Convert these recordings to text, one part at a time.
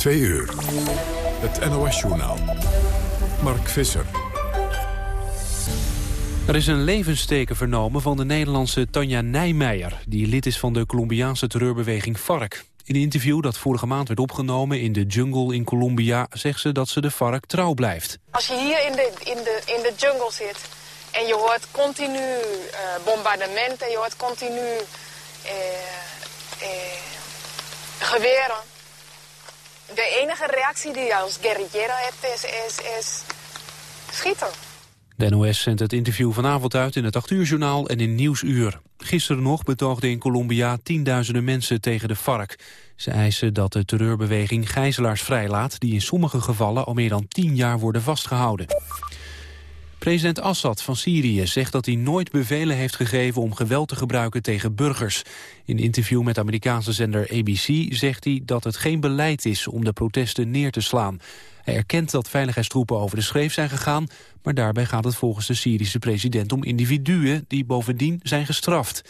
Twee uur. Het NOS-journaal. Mark Visser. Er is een levensteken vernomen van de Nederlandse Tanja Nijmeijer... die lid is van de Colombiaanse terreurbeweging FARC. In een interview dat vorige maand werd opgenomen in de jungle in Colombia... zegt ze dat ze de FARC trouw blijft. Als je hier in de, in de, in de jungle zit en je hoort continu uh, bombardementen... je hoort continu uh, uh, geweren... de enige reactie die je als guerrillero hebt is, is, is schieten. De NOS zendt het interview vanavond uit in het 8 uur journaal en in Nieuwsuur. Gisteren nog betoogden in Colombia tienduizenden mensen tegen de FARC. Ze eisen dat de terreurbeweging gijzelaars vrijlaat... die in sommige gevallen al meer dan tien jaar worden vastgehouden. President Assad van Syrië zegt dat hij nooit bevelen heeft gegeven om geweld te gebruiken tegen burgers. In een interview met Amerikaanse zender ABC zegt hij dat het geen beleid is om de protesten neer te slaan. Hij erkent dat veiligheidstroepen over de schreef zijn gegaan... maar daarbij gaat het volgens de Syrische president om individuen... die bovendien zijn gestraft.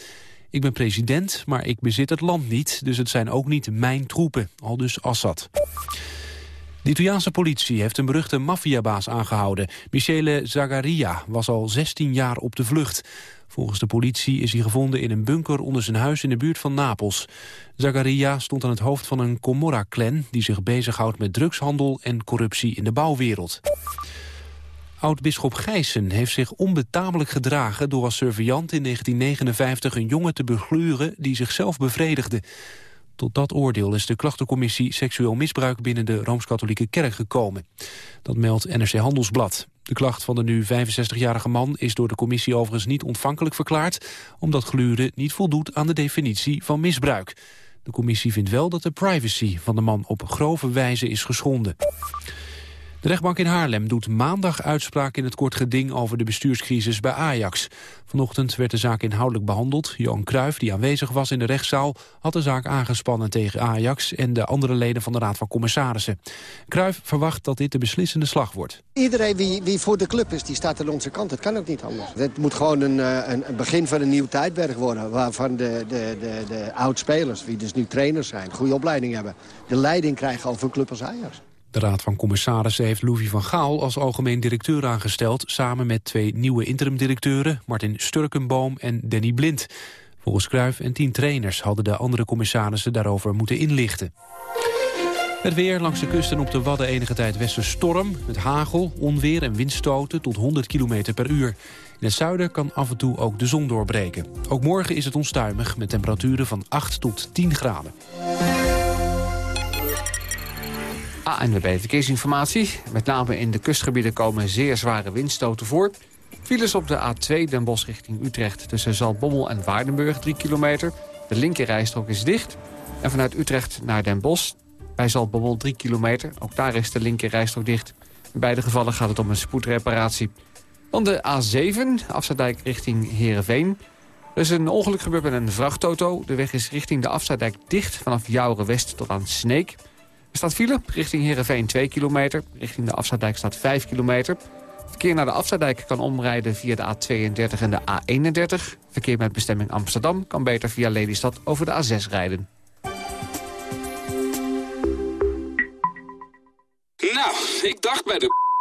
Ik ben president, maar ik bezit het land niet... dus het zijn ook niet mijn troepen, al dus Assad. De Italiaanse politie heeft een beruchte maffiabaas aangehouden. Michele Zagaria was al 16 jaar op de vlucht. Volgens de politie is hij gevonden in een bunker onder zijn huis in de buurt van Napels. Zagaria stond aan het hoofd van een Comorra-clan... die zich bezighoudt met drugshandel en corruptie in de bouwwereld. Oud-bisschop Gijssen heeft zich onbetamelijk gedragen... door als surveillant in 1959 een jongen te begluren die zichzelf bevredigde. Tot dat oordeel is de klachtencommissie seksueel misbruik binnen de Rooms-Katholieke Kerk gekomen. Dat meldt NRC Handelsblad. De klacht van de nu 65-jarige man is door de commissie overigens niet ontvankelijk verklaard, omdat gluren niet voldoet aan de definitie van misbruik. De commissie vindt wel dat de privacy van de man op grove wijze is geschonden. De rechtbank in Haarlem doet maandag uitspraak in het kort geding over de bestuurscrisis bij Ajax. Vanochtend werd de zaak inhoudelijk behandeld. Johan Cruijff, die aanwezig was in de rechtszaal, had de zaak aangespannen tegen Ajax en de andere leden van de Raad van Commissarissen. Cruijff verwacht dat dit de beslissende slag wordt. Iedereen wie, wie voor de club is, die staat aan onze kant. Het kan ook niet anders. Het moet gewoon een, eh, een, begin van een nieuw tijdperk worden. Waarvan de, de, de, de oud-spelers, die dus nu trainers zijn, goede opleiding hebben. De leiding krijgen over een club als Ajax. De Raad van Commissarissen heeft Louis van Gaal als algemeen directeur aangesteld... samen met twee nieuwe interim-directeuren, Martin Sturkenboom en Danny Blind. Volgens Cruijff en tien trainers hadden de andere commissarissen daarover moeten inlichten. Het weer langs de kust en op de Wadden enige tijd storm met hagel, onweer en windstoten tot 100 km per uur. In het zuiden kan af en toe ook de zon doorbreken. Ook morgen is het onstuimig met temperaturen van 8 tot 10 graden. ANWB Verkeersinformatie. Met name in de kustgebieden komen zeer zware windstoten voor. Files op de A2 Den Bosch richting Utrecht tussen Zaltbommel en Waardenburg 3 kilometer. De linkerrijstrook is dicht. En vanuit Utrecht naar Den Bosch bij Zaltbommel 3 kilometer. Ook daar is de linkerrijstrook dicht. In beide gevallen gaat het om een spoedreparatie. Dan de A7, Afsluitdijk richting Heerenveen. Er is een ongeluk gebeurd met een vrachtauto. De weg is richting de Afsluitdijk dicht vanaf Jouren West tot aan Sneek. Er staat file richting Heerenveen 2 kilometer. Richting de Afsluitdijk staat 5 kilometer. Verkeer naar de Afsluitdijk kan omrijden via de A32 en de A31. Verkeer met bestemming Amsterdam kan beter via Lelystad over de A6 rijden. Nou, ik dacht bij de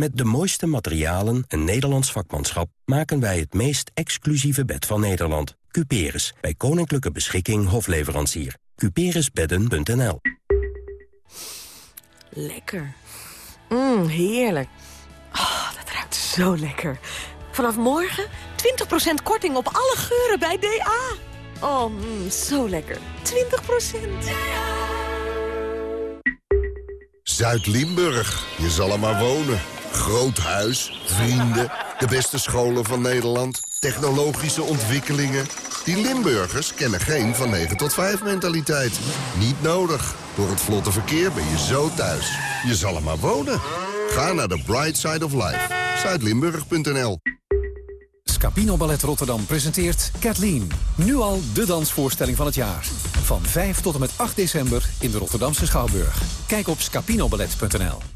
Met de mooiste materialen en Nederlands vakmanschap... maken wij het meest exclusieve bed van Nederland. Cuperus, bij Koninklijke Beschikking Hofleverancier. Cuperusbedden.nl Lekker. Mmm, heerlijk. Oh, dat ruikt zo lekker. Vanaf morgen 20% korting op alle geuren bij DA. Oh, mm, zo lekker. 20%. Zuid-Limburg. Je zal er maar wonen. Groot huis, vrienden, de beste scholen van Nederland, technologische ontwikkelingen. Die Limburgers kennen geen van 9 tot 5 mentaliteit. Niet nodig. Door het vlotte verkeer ben je zo thuis. Je zal er maar wonen. Ga naar de Bright Side of Life. Zuidlimburg.nl Scapino Ballet Rotterdam presenteert Kathleen. Nu al de dansvoorstelling van het jaar. Van 5 tot en met 8 december in de Rotterdamse Schouwburg. Kijk op scapinoballet.nl.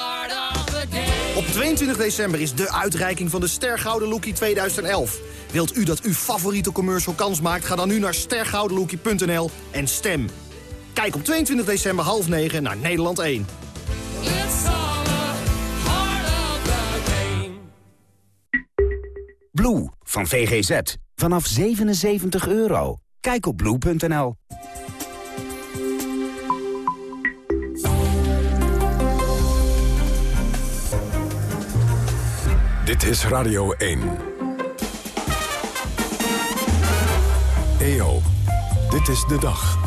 Op 22 december is de uitreiking van de Stergouden Lookie 2011. Wilt u dat uw favoriete commercial kans maakt? Ga dan nu naar stergoudenlookie.nl en stem. Kijk op 22 december half 9 naar Nederland 1. Blue van VGZ. Vanaf 77 euro. Kijk op blue.nl. Dit is Radio 1. EO, dit is de dag.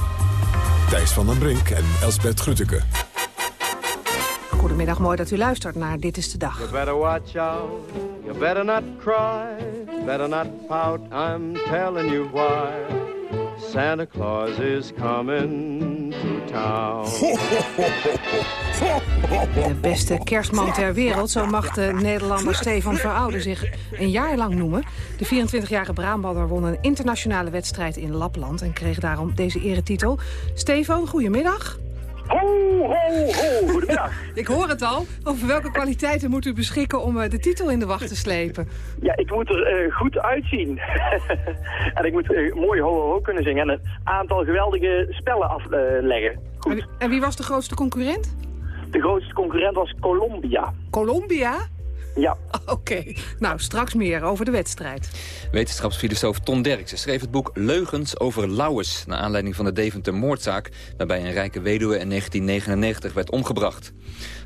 Thijs van den Brink en Elsbert Grütke. Goedemiddag, mooi dat u luistert naar Dit is de Dag. You better watch out, you better not cry, better not pout, I'm telling you why. Santa Claus is coming to town. De beste kerstman ter wereld, zo mag de Nederlander Stefan Veroude zich een jaar lang noemen. De 24-jarige Braambander won een internationale wedstrijd in Lapland... en kreeg daarom deze eretitel. Stefan, goedemiddag. Ho, ho, ho, goedemiddag. ik hoor het al. Over welke kwaliteiten moet u beschikken om eh, de titel in de wacht te slepen? Ja, ik moet er uh, goed uitzien. en ik moet uh, mooi ho, ho, ho kunnen zingen en een aantal geweldige spellen afleggen. En, en wie was de grootste concurrent? De grootste concurrent was Colombia. Colombia? Ja. Oké, nou straks meer over de wedstrijd. Wetenschapsfilosoof Ton Derksen schreef het boek Leugens over Lauwers... naar aanleiding van de Deventer-moordzaak... waarbij een rijke weduwe in 1999 werd omgebracht.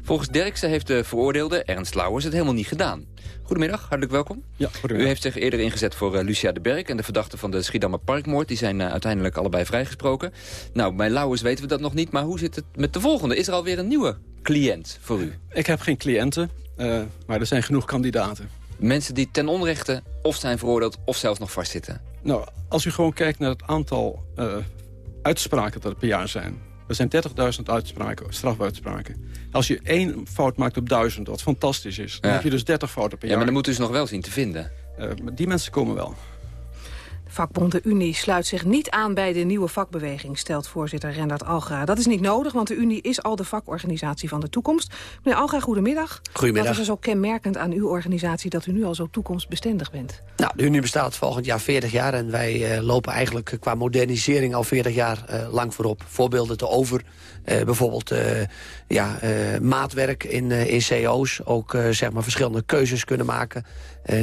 Volgens Derksen heeft de veroordeelde, Ernst Lauwers, het helemaal niet gedaan. Goedemiddag, hartelijk welkom. Ja, goedemiddag. U heeft zich eerder ingezet voor uh, Lucia de Berg... en de verdachte van de Schiedammer Parkmoord. Die zijn uh, uiteindelijk allebei vrijgesproken. Nou, bij Lauwers weten we dat nog niet, maar hoe zit het met de volgende? Is er alweer een nieuwe cliënt voor u? Ik heb geen cliënten, uh, maar er zijn genoeg kandidaten. Mensen die ten onrechte of zijn veroordeeld of zelfs nog vastzitten? Nou, als u gewoon kijkt naar het aantal uh, uitspraken dat er per jaar zijn... er zijn 30.000 uitspraken, strafuitspraken. Als je één fout maakt op duizend, wat fantastisch is... dan Ja. heb je dus 30 fouten per Ja, jaar. maar dan moeten ze nog wel zien te vinden. Uh, maar die mensen komen wel. De vakbond de Unie sluit zich niet aan bij de nieuwe vakbeweging... stelt voorzitter Rendert Algra. Dat is niet nodig, want de Unie is al de vakorganisatie van de toekomst. Meneer Algra, goedemiddag. Goedemiddag. Wat is er zo kenmerkend aan uw organisatie... dat u nu al zo toekomstbestendig bent? Nou, de Unie bestaat volgend jaar 40 jaar en wij uh, lopen eigenlijk qua modernisering al 40 jaar uh, lang voorop. Voorbeelden te over, bijvoorbeeld ja, maatwerk in, in CO's, ook zeg maar verschillende keuzes kunnen maken.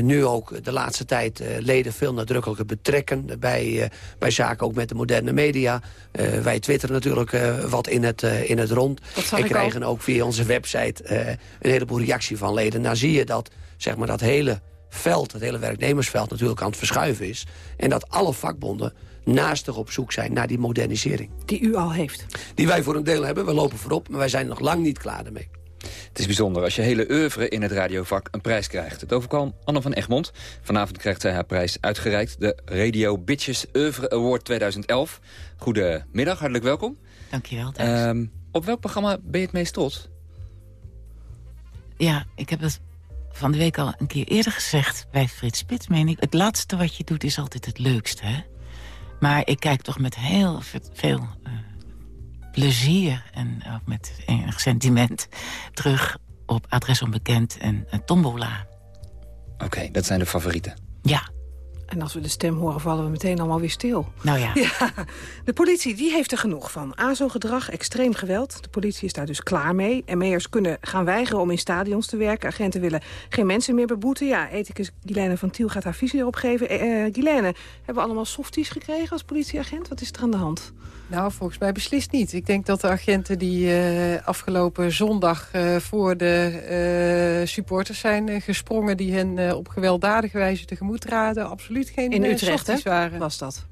nu ook de laatste tijd leden veel nadrukkelijker betrekken bij, bij zaken, ook met de moderne media. wij twitteren natuurlijk wat in het, in het rond. En krijgen ook via onze website een heleboel reactie van leden. Nou zie je dat, zeg maar, dat hele veld, het hele werknemersveld natuurlijk aan het verschuiven is. En dat alle vakbonden naastig op zoek zijn naar die modernisering. Die u al heeft. Die wij voor een deel hebben. We lopen voorop, maar wij zijn nog lang niet klaar ermee. Het is bijzonder als je hele oeuvre in het radiovak een prijs krijgt. Het overkwam Anne van Egmond. Vanavond krijgt zij haar prijs uitgereikt. De Radio Bitches Oeuvre Award 2011. Goedemiddag, hartelijk welkom. Dankjewel, Thijs. Um, op welk programma ben je het meest trots? Ja, ik heb het van de week al een keer eerder gezegd bij Frits Spits, meen ik. Het laatste wat je doet is altijd het leukste, hè? Maar ik kijk toch met heel veel uh, plezier en ook met enig sentiment terug op Adres Onbekend en uh, Tombola. Oké, okay, dat zijn de favorieten. Ja. En als we de stem horen, vallen we meteen allemaal weer stil. Nou ja. De politie die heeft er genoeg van. ASO-gedrag, extreem geweld. De politie is daar dus klaar mee. ME'ers kunnen gaan weigeren om in stadions te werken. Agenten willen geen mensen meer beboeten. Ja, ethicus Guilaine van Tiel gaat haar visie erop geven. Eh, eh, Guilaine, hebben we allemaal softies gekregen als politieagent? Wat is er aan de hand? Nou, volgens mij beslist niet. Ik denk dat de agenten die uh, afgelopen zondag uh, voor de uh, supporters zijn gesprongen... die hen op gewelddadige wijze tegemoet traden, absoluut geen In Utrecht, hè? waren. was dat?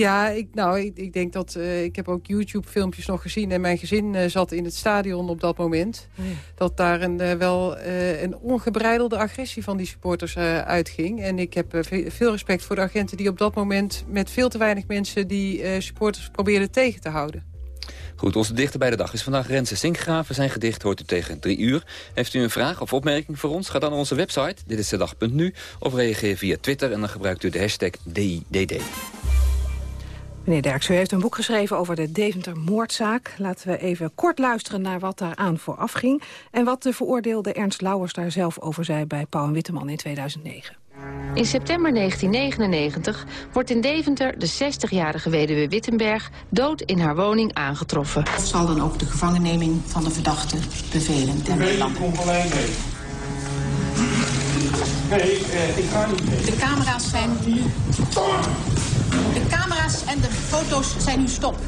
Ja, ik, nou, ik, ik denk dat... Uh, ik heb ook YouTube-filmpjes nog gezien... en mijn gezin uh, zat in het stadion op dat moment. Oh ja. Dat daar een, uh, wel een ongebreidelde agressie van die supporters uitging. En ik heb veel respect voor de agenten die op dat moment... met veel te weinig mensen die supporters probeerden tegen te houden. Goed, onze dichter bij de dag is vandaag Renze Sinkgraven. Zijn gedicht hoort u tegen drie uur. Heeft u een vraag of opmerking voor ons? Ga dan naar onze website, dit is de dag.nu. Of reageer via Twitter en dan gebruikt u de hashtag DIDD. Meneer Derks, u heeft een boek geschreven over de Deventer-moordzaak. Laten we even kort luisteren naar wat daaraan vooraf ging... en wat de veroordeelde Ernst Lauwers daar zelf over zei bij Pauw en Witteman in 2009. In september 1999 wordt in Deventer de 60-jarige weduwe Wittenberg dood in haar woning aangetroffen. Of zal dan ook de gevangenneming van de verdachte bevelen ten Nederlanden? Nee, uh, ik ga niet mee. De camera's zijn nu... De camera's en de foto's zijn nu stop.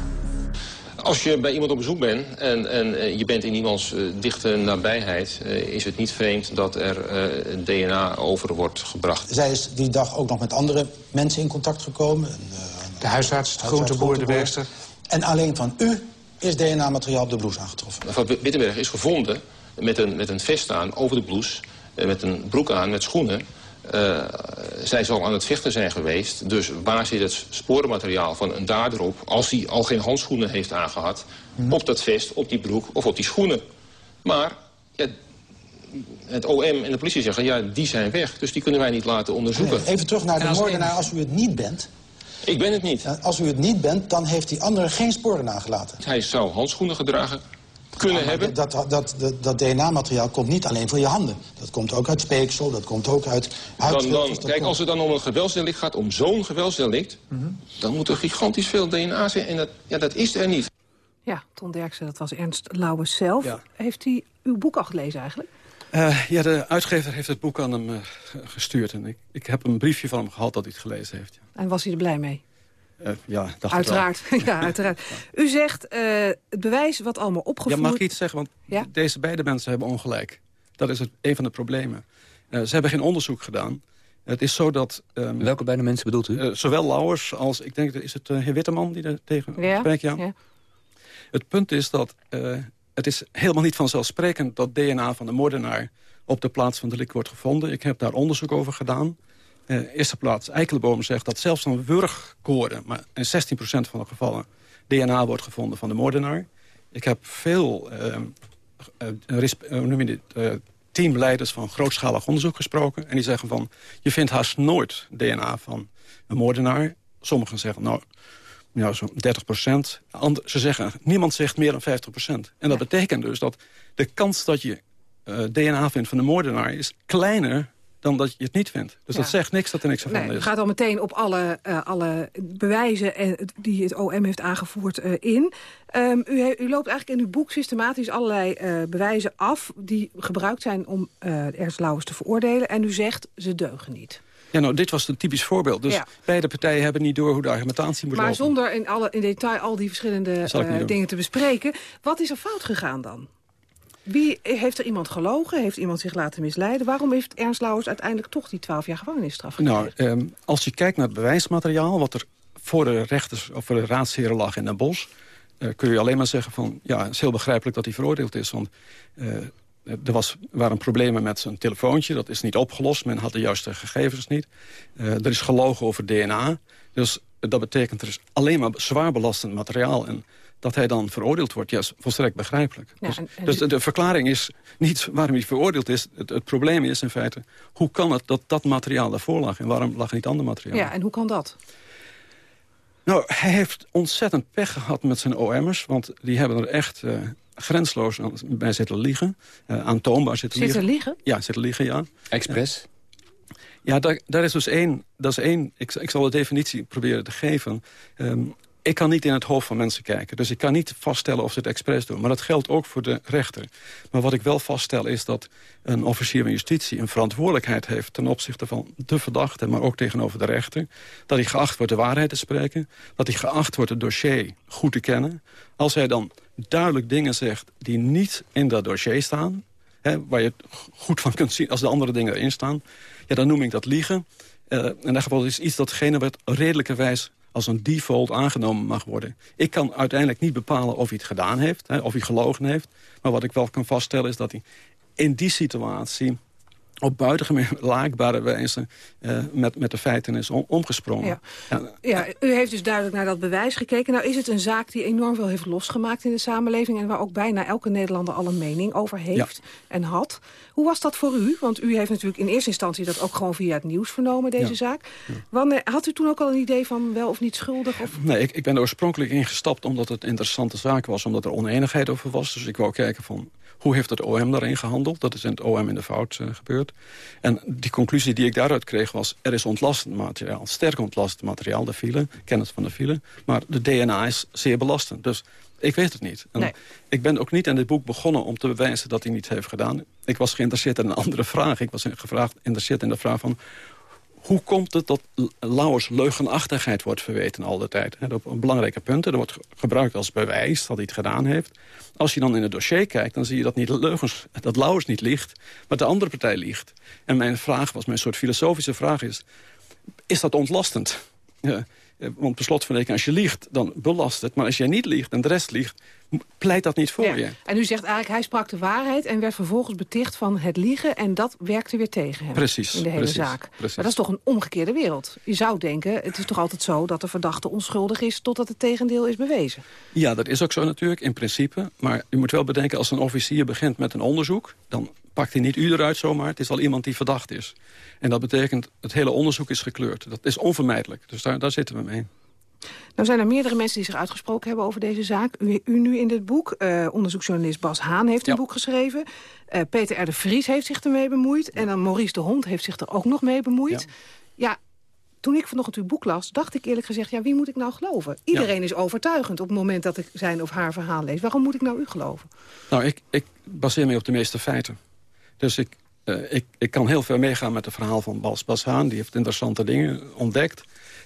Als je bij iemand op bezoek bent en, en je bent in iemands uh, dichte nabijheid... Uh, is het niet vreemd dat er uh, DNA over wordt gebracht. Zij is die dag ook nog met andere mensen in contact gekomen. de huisarts, de groenteboer, de werkster. En alleen van u is DNA-materiaal op de blouse aangetroffen. Mevrouw Wittenberg is gevonden met een, met een vest aan over de blouse... met een broek aan, met schoenen... Uh, zij zal aan het vechten zijn geweest. Dus waar zit het sporenmateriaal van een dader op... als hij al geen handschoenen heeft aangehad... Mm. op dat vest, op die broek of op die schoenen. Maar ja, het OM en de politie zeggen... ja, die zijn weg, dus die kunnen wij niet laten onderzoeken. Nee, even terug naar de moordenaar als u het niet bent. Ik ben het niet. Als u het niet bent, dan heeft die andere geen sporen nagelaten. Hij zou handschoenen gedragen kunnen ja, hebben. Dat, dat, dat, dat DNA-materiaal komt niet alleen van je handen. Dat komt ook uit speeksel, dat komt ook uit dan, dan, Kijk, als het dan om een geweldsdelict gaat, om zo'n geweldsdelict... Mm -hmm. dan moet er gigantisch veel DNA zijn en dat, ja, dat is er niet. Ja, Ton Derksen, dat was Ernst Lauwers zelf. Ja. Heeft hij uw boek al gelezen eigenlijk? Uh, ja, de uitgever heeft het boek aan hem uh, gestuurd. En ik, ik heb een briefje van hem gehad dat hij het gelezen heeft. Ja. En was hij er blij mee? Uh, ja, dacht uiteraard. ja, uiteraard. U zegt uh, het bewijs wat allemaal opgevoerd... Ja, mag ik iets zeggen? Want ja? deze beide mensen hebben ongelijk. Dat is het, een van de problemen. Uh, ze hebben geen onderzoek gedaan. Het is zo dat... Um, Welke beide mensen bedoelt u? zowel Lauwers als, ik denk, is het heer Witteman die er tegen ja? spreekt? Ja. ja. Het punt is dat het is helemaal niet vanzelfsprekend... dat DNA van de moordenaar op de plaats van delict wordt gevonden. Ik heb daar onderzoek over gedaan. Uh, eerste plaats, Eikelenboom zegt dat zelfs van wurgkoorden... maar in 16% van de gevallen DNA wordt gevonden van de moordenaar. Ik heb veel uh, uh, dit, teamleiders van grootschalig onderzoek gesproken... en die zeggen van, je vindt haast nooit DNA van een moordenaar. Sommigen zeggen, nou, ja, zo'n 30 procent. Ze zeggen, niemand zegt meer dan 50 procent. En dat betekent dus dat de kans dat je DNA vindt van de moordenaar... is kleiner dan dat je het niet vindt. Dus ja. dat zegt niks dat er niks van nee, is. Het gaat al meteen op alle, uh, alle bewijzen uh, die het OM heeft aangevoerd uh, in. Um, u, u, loopt eigenlijk in uw boek systematisch allerlei bewijzen af... die gebruikt zijn om Ernst Lauwers te veroordelen. En u zegt, ze deugen niet. Ja, nou, dit was een typisch voorbeeld. Dus ja. beide partijen hebben niet door hoe de argumentatie moet maar lopen. Maar zonder in, alle, in detail al die verschillende dingen te bespreken... wat is er fout gegaan dan? Wie, heeft er iemand gelogen? Heeft iemand zich laten misleiden? Waarom heeft Ernst Lauwers uiteindelijk toch die 12 jaar gevangenisstraf gekregen? Nou, um, als je kijkt naar het bewijsmateriaal... wat er voor de rechters of voor de raadsheren lag in Den Bosch... Uh, kun je alleen maar zeggen van... ja, het is heel begrijpelijk dat hij veroordeeld is. Want uh, er was, waren problemen met zijn telefoontje. Dat is niet opgelost. Men had de juiste gegevens niet. Uh, er is gelogen over DNA. Dus dat betekent er is alleen maar zwaar belastend materiaal... En dat hij dan veroordeeld wordt, ja, is volstrekt begrijpelijk. Ja, dus en, en dus de, de, verklaring is niet waarom hij veroordeeld is. Het, het, probleem is in feite, hoe kan het dat dat materiaal daarvoor lag... en waarom lag niet ander materiaal? Ja, en hoe kan dat? Nou, hij heeft ontzettend pech gehad met zijn OM'ers... want die hebben er echt uh, grensloos aan, bij zitten liegen. Uh, aantoonbaar zitten, zitten liegen. liegen. Ja, zitten liegen, ja. Expres? Ja, daar, daar is dus één. Dat is één ik, ik zal de definitie proberen te geven. Ehm, ik kan niet in het hoofd van mensen kijken. Dus ik kan niet vaststellen of ze het expres doen. Maar dat geldt ook voor de rechter. Maar wat ik wel vaststel is dat een officier van justitie... een verantwoordelijkheid heeft ten opzichte van de verdachte... maar ook tegenover de rechter. Dat hij geacht wordt de waarheid te spreken. Dat hij geacht wordt het dossier goed te kennen. Als hij dan duidelijk dingen zegt die niet in dat dossier staan... Hè, waar je goed van kunt zien als de andere dingen erin staan... ja, dan noem ik dat liegen. Uh, in dat geval is iets datgene wat redelijkerwijs als een default aangenomen mag worden. Ik kan uiteindelijk niet bepalen of hij het gedaan heeft, hè, of hij gelogen heeft. Maar wat ik wel kan vaststellen is dat hij in die situatie op buitengewoon laakbare wijze uh, met, met de feiten is omgesprongen. Ja. Ja. ja. u heeft dus duidelijk naar dat bewijs gekeken. Nou is het een zaak die enorm veel heeft losgemaakt in de samenleving... en waar ook bijna elke Nederlander al een mening over heeft en had. Hoe was dat voor u? Want u heeft natuurlijk in eerste instantie dat ook gewoon via het nieuws vernomen, deze zaak. Wanneer, had u toen ook al een idee van wel of niet schuldig? Of? Nee, ik, ik ben er oorspronkelijk ingestapt omdat het een interessante zaak was. Omdat er oneenigheid over was. Dus ik wou kijken van hoe heeft het OM daarin gehandeld? Dat is in het OM in de fout uh, gebeurd. En die conclusie die ik daaruit kreeg was... er is ontlastend materiaal, sterk ontlastend materiaal, de file, kennis van de file. Maar de DNA is zeer belastend. Dus ik weet het niet. Ik ben ook niet in dit boek begonnen om te bewijzen dat hij niet heeft gedaan. Ik was geïnteresseerd in een andere vraag. Ik was gevraagd, geïnteresseerd in de vraag van hoe komt het dat Lauwers leugenachtigheid wordt verweten al de tijd? op belangrijke punten. Er wordt gebruikt als bewijs dat hij het gedaan heeft. Als je dan in het dossier kijkt, dan zie je dat, niet leugens, dat Lauwers niet liegt... maar de andere partij liegt. En mijn vraag was, mijn soort filosofische vraag is... is dat ontlastend? Ja. Eh, want per slot van rekening, als je liegt, dan belast het. Maar als jij niet liegt en de rest liegt, pleit dat niet voor je. En u zegt eigenlijk, hij sprak de waarheid... en werd vervolgens beticht van het liegen... en dat werkte weer tegen hem precies, in de hele precies, zaak. Precies. Maar dat is toch een omgekeerde wereld. Je zou denken, het is toch altijd zo dat de verdachte onschuldig is... totdat het tegendeel is bewezen. Ja, dat is ook zo natuurlijk, in principe. Maar u moet wel bedenken, als een officier begint met een onderzoek... dan pakt hij niet u eruit zomaar. Het is al iemand die verdacht is. En dat betekent, het hele onderzoek is gekleurd. Dat is onvermijdelijk. Dus daar, daar zitten we mee. Nou zijn er meerdere mensen die zich uitgesproken hebben over deze zaak. U, u nu in dit boek. Uh, onderzoeksjournalist Bas Haan heeft een boek geschreven. Uh, Peter R. de Vries heeft zich ermee bemoeid. En dan Maurice de Hond heeft zich er ook nog mee bemoeid. Ja, toen ik vanochtend uw boek las, dacht ik eerlijk gezegd... ja, wie moet ik nou geloven? Iedereen is overtuigend op het moment dat ik zijn of haar verhaal lees. Waarom moet ik nou u geloven? Nou, ik, ik baseer me op de meeste feiten. Dus ik, uh, ik, ik kan heel ver meegaan met het verhaal van Bas, Bas Haan. Die heeft interessante dingen ontdekt.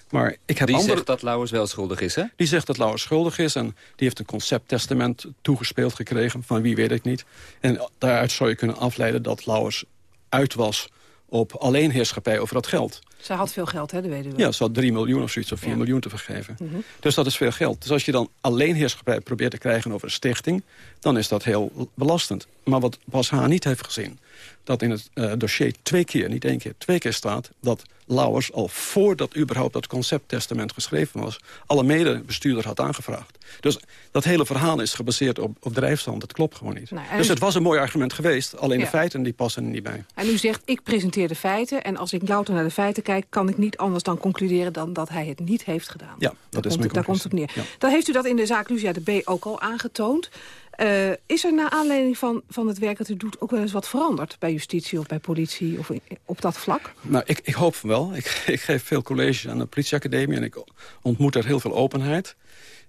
Maar ik heb die andere... zegt dat Lauwers wel schuldig is, hè? Die zegt dat Lauwers schuldig is. En die heeft een concepttestament toegespeeld gekregen. Van wie weet ik niet. En daaruit zou je kunnen afleiden dat Lauwers uit was op alleenheerschappij over dat geld. Ze had veel geld, hè, de weduwe? Ja, ze had 3 miljoen of zoiets, of 4 miljoen te vergeven. Mm -hmm. Dus dat is veel geld. Dus als je dan alleenheerschappij probeert te krijgen over een stichting... dan is dat heel belastend. Maar wat Bas H. niet heeft gezien... dat in het uh, dossier twee keer, niet één keer, twee keer staat... dat Lauwers al voordat überhaupt dat concepttestament geschreven was... alle medebestuurder had aangevraagd. Dus dat hele verhaal is gebaseerd op, op drijfstand. Dat klopt gewoon niet. Nou, dus het was een mooi argument geweest. Alleen ja. de feiten die passen er niet bij. En u zegt, ik presenteer de feiten... en als ik louter naar de feiten kijk... kan ik niet anders dan concluderen dan dat hij het niet heeft gedaan. Ja, dat daar is komt, Daar komt het op neer. Ja. Dan heeft u dat in de zaak Lucia de B ook al aangetoond. Uh, is er naar aanleiding van, van het werk dat u doet... ook wel eens wat veranderd bij justitie of bij politie of op dat vlak? Nou, ik, ik hoop van wel. Ik, ik geef veel colleges aan de politieacademie... en ik ontmoet er heel veel openheid.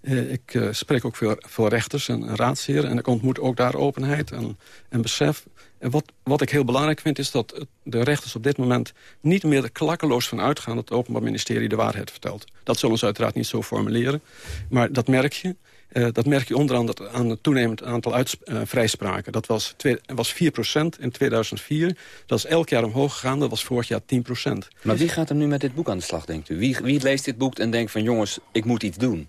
Uh, ik uh, spreek ook veel, veel rechters en, en raadsheren... en ik ontmoet ook daar openheid en, en besef. En wat, wat ik heel belangrijk vind is dat de rechters op dit moment... niet meer er klakkeloos van uitgaan dat het Openbaar Ministerie de waarheid vertelt. Dat zullen ze uiteraard niet zo formuleren. Maar dat merk je. Uh, dat merk je onder andere aan het toenemend aantal uh, vrijspraken. Dat was, twee, was 4% in 2004. Dat is elk jaar omhoog gegaan. Dat was vorig jaar 10% Maar wie gaat er nu met dit boek aan de slag, denkt u? Wie, wie leest dit boek en denkt van jongens, ik moet iets doen?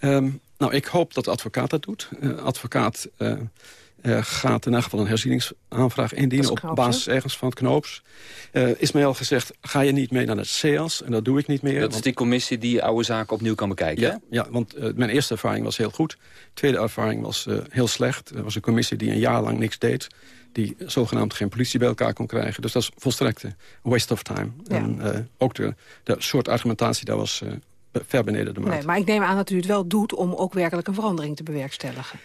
Um, nou, ik hoop dat de advocaat dat doet. Uh, advocaat uh, gaat in elk geval een herzieningsaanvraag indienen... op basis ergens van het knoops. Uh, is mij al gezegd, ga je niet mee naar het CEAS? En dat doe ik niet meer. Dat want... is die commissie die oude zaken opnieuw kan bekijken, Ja, ja want uh, mijn eerste ervaring was heel goed. Tweede ervaring was heel slecht. Er was een commissie die een jaar lang niks deed die zogenaamd geen politie bij elkaar kon krijgen. Dus dat is volstrekt een waste of time. Ja. En ook de, de soort argumentatie, daar was ver beneden de markt. Nee, maar ik neem aan dat u het wel doet om ook werkelijk een verandering te bewerkstelligen.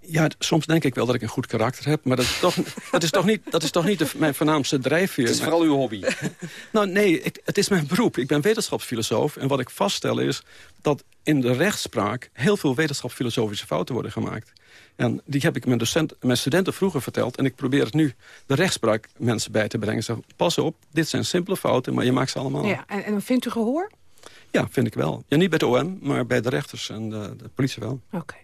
Ja, soms denk ik wel dat ik een goed karakter heb... maar dat is toch, dat is toch niet, dat is toch niet de, mijn voornaamste drijfveer. Het is vooral uw hobby. nou, nee, ik, het is mijn beroep. Ik ben wetenschapsfilosoof. En wat ik vaststel is dat in de rechtspraak... heel veel wetenschapsfilosofische fouten worden gemaakt. En die heb ik mijn, docent, mijn studenten vroeger verteld... en ik probeer het nu de rechtspraak mensen bij te brengen. Zeg, pas op, dit zijn simpele fouten, maar je maakt ze allemaal. Ja, en, en vindt u gehoor? Ja, vind ik wel. Ja, niet bij de OM, maar bij de rechters en de, de politie wel. Oké.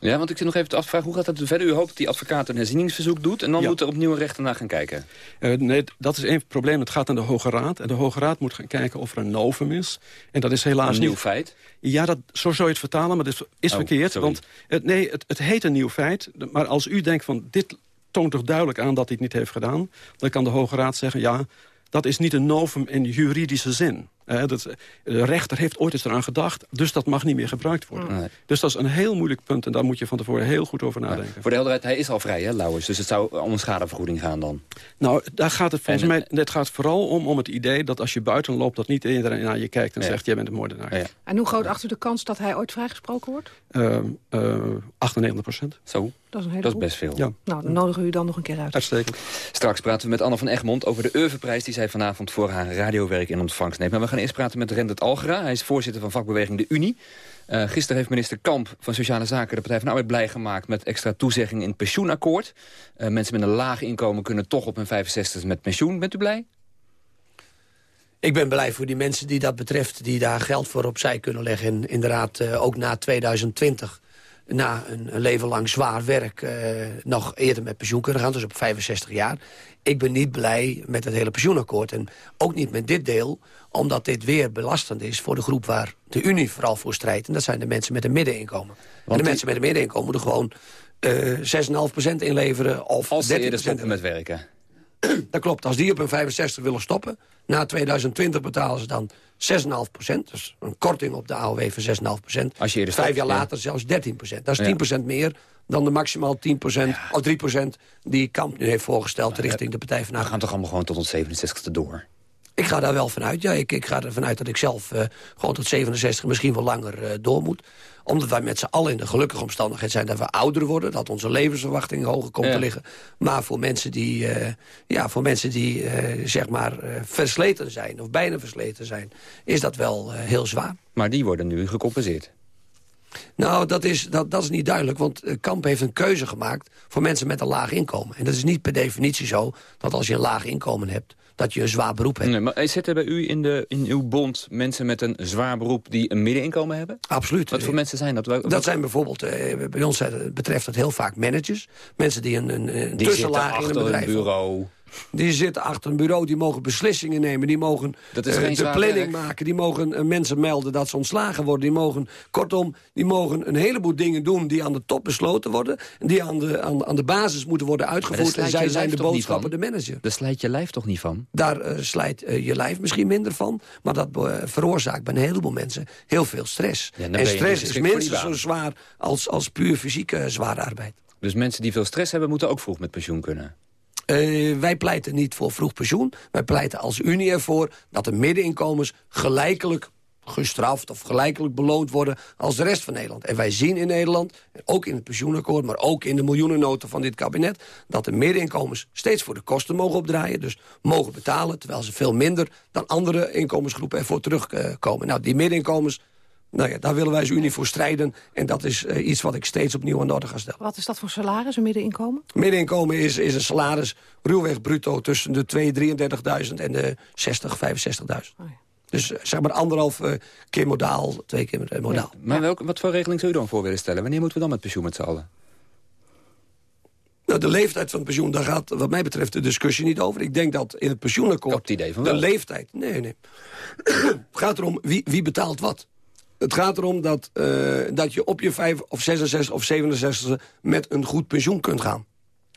Ja, want ik zit nog even te afvragen, hoe gaat dat verder? U hoopt dat die advocaat een herzieningsverzoek doet... en dan Ja. moet er opnieuw een rechter naar gaan kijken. Eh, nee, dat is één probleem. Het gaat naar de Hoge Raad. En de Hoge Raad moet gaan kijken of er een novum is. En dat is helaas Een nieuw niet... feit? Ja, dat, zo zou je het vertalen, maar dat is, is Oh, verkeerd. sorry. Want het, nee, het, het heet een nieuw feit. Maar als u denkt van dit toont toch duidelijk aan dat hij het niet heeft gedaan... dan kan de Hoge Raad zeggen, ja, dat is niet een novum in juridische zin. Eh, dat, de rechter heeft ooit eens eraan gedacht, dus dat mag niet meer gebruikt worden. Nee. Dus dat is een heel moeilijk punt en daar moet je van tevoren heel goed over nadenken. Voor de helderheid, hij is al vrij, hè, Lauwers? Dus het zou om een schadevergoeding gaan dan? Nou, daar gaat het volgens En- mij het gaat vooral om, om het idee dat als je buiten loopt... dat niet iedereen naar je kijkt en Ja. zegt, jij bent een moordenaar. En hoe groot acht u de kans dat hij ooit vrijgesproken wordt? Ehm, eh, 98 procent. Zo, Dat is een hele dat is best veel. Ja, Nou, dan nodigen we u dan nog een keer uit. uitstekend. Straks praten we met Anne van Egmond over de Oeuvreprijs... die zij vanavond voor haar radiowerk in ontvangst neemt. Maar we gaan eerst praten met Rendert Algera. Hij is voorzitter van vakbeweging De Unie. Eh, gisteren heeft minister Kamp van Sociale Zaken de Partij van de Arbeid blij gemaakt... met extra toezegging in het pensioenakkoord. Eh, mensen met een laag inkomen kunnen toch op hun 65 met pensioen. Bent u blij? Ik ben blij voor die mensen die dat betreft... die daar geld voor opzij kunnen leggen. En inderdaad, eh, ook na 2020, na een, een leven lang zwaar werk... eh, nog eerder met pensioen kunnen gaan, dus op 65 jaar. Ik ben niet blij met het hele pensioenakkoord. En ook niet met dit deel, omdat dit weer belastend is... voor de groep waar de Unie vooral voor strijdt. En dat zijn de mensen met een middeninkomen. en de die- mensen met een middeninkomen moeten gewoon... eh 6,5% inleveren of Als ze 13% eerder stoppen met werken. dat klopt. Als die op hun 65 willen stoppen... na 2020 betalen ze dan 6,5 procent. Dus een korting op de AOW van 6,5 procent. Als je Vijf stopt, jaar ja. later zelfs 13 procent. Dat is Ja. 10 procent meer dan de maximaal 10 procent... of 3 procent die Kamp nu heeft voorgesteld... richting de Partij van de We gaan toch allemaal gewoon tot ons 67ste door? Ik ga daar wel vanuit. Ja, ik, ik ga ervan uit dat ik zelf eh, gewoon tot 67, misschien wel langer eh, door moet. Omdat wij met z'n allen in de gelukkige omstandigheid zijn dat we ouder worden. Dat onze levensverwachting hoger komt Ja. te liggen. Maar voor mensen die, eh, ja, voor mensen die eh, zeg maar eh, versleten zijn, of bijna versleten zijn, is dat wel heel zwaar. Maar die worden nu gecompenseerd. Nou, dat is, dat, dat is niet duidelijk, want Kamp heeft een keuze gemaakt... voor mensen met een laag inkomen. En dat is niet per definitie zo dat als je een laag inkomen hebt... dat je een zwaar beroep hebt. Nee, maar zitten bij u in, de, in uw bond mensen met een zwaar beroep... die een middeninkomen hebben? Absoluut. Wat voor mensen zijn dat? Wat- Dat zijn bijvoorbeeld, eh, bij ons betreft dat heel vaak managers. Mensen die een, een, een die zitten tussenlaag in een bedrijf hebben. bureau. Die zitten achter een bureau, die mogen beslissingen nemen. Die mogen Dat is eh, geen de planning werk. maken. Die mogen eh, mensen melden dat ze ontslagen worden. Die mogen, kortom, die mogen een heleboel dingen doen... die aan de top besloten worden. En die aan de, aan, aan de basis moeten worden uitgevoerd. En zij zijn de van? de manager. Daar slijt je lijf toch niet van? Daar eh, slijt je lijf misschien minder van. Maar dat veroorzaakt bij een heleboel mensen heel veel stress. Ja, en stress is voor die minstens zo zwaar als, als puur fysieke zware arbeid. Dus mensen die veel stress hebben... moeten ook vroeg met pensioen kunnen. Eh, wij pleiten niet voor vroeg pensioen. Wij pleiten als Unie ervoor dat de middeninkomens gelijkelijk gestraft of gelijkelijk beloond worden als de rest van Nederland. En wij zien in Nederland, ook in het pensioenakkoord... maar ook in de miljoenennoten van dit kabinet... dat de middeninkomens steeds voor de kosten mogen opdraaien. Dus mogen betalen, terwijl ze veel minder... dan andere inkomensgroepen ervoor terugkomen. Nou, die middeninkomens, nou ja, daar willen wij als Unie voor strijden. En dat is eh, iets wat ik steeds opnieuw aan de orde ga stellen. Wat is dat voor salaris, een middeninkomen? Middeninkomen is, is een salaris ruwweg bruto tussen de 2, 33.000 en de 60, 65.000. Dus eh, zeg maar anderhalf eh, keer modaal, twee keer modaal. Maar welke, wat voor regeling zou u dan voor willen stellen? Wanneer moeten we dan met pensioen met z'n allen? Nou, de leeftijd van het pensioen, daar gaat wat mij betreft de discussie niet over. Ik denk dat in het pensioenakkoord het idee van de leeftijd... Nee, nee. het gaat erom wie, wie betaalt wat. Het gaat erom dat, eh, dat je op je 5 of 66 of 67 met een goed pensioen kunt gaan.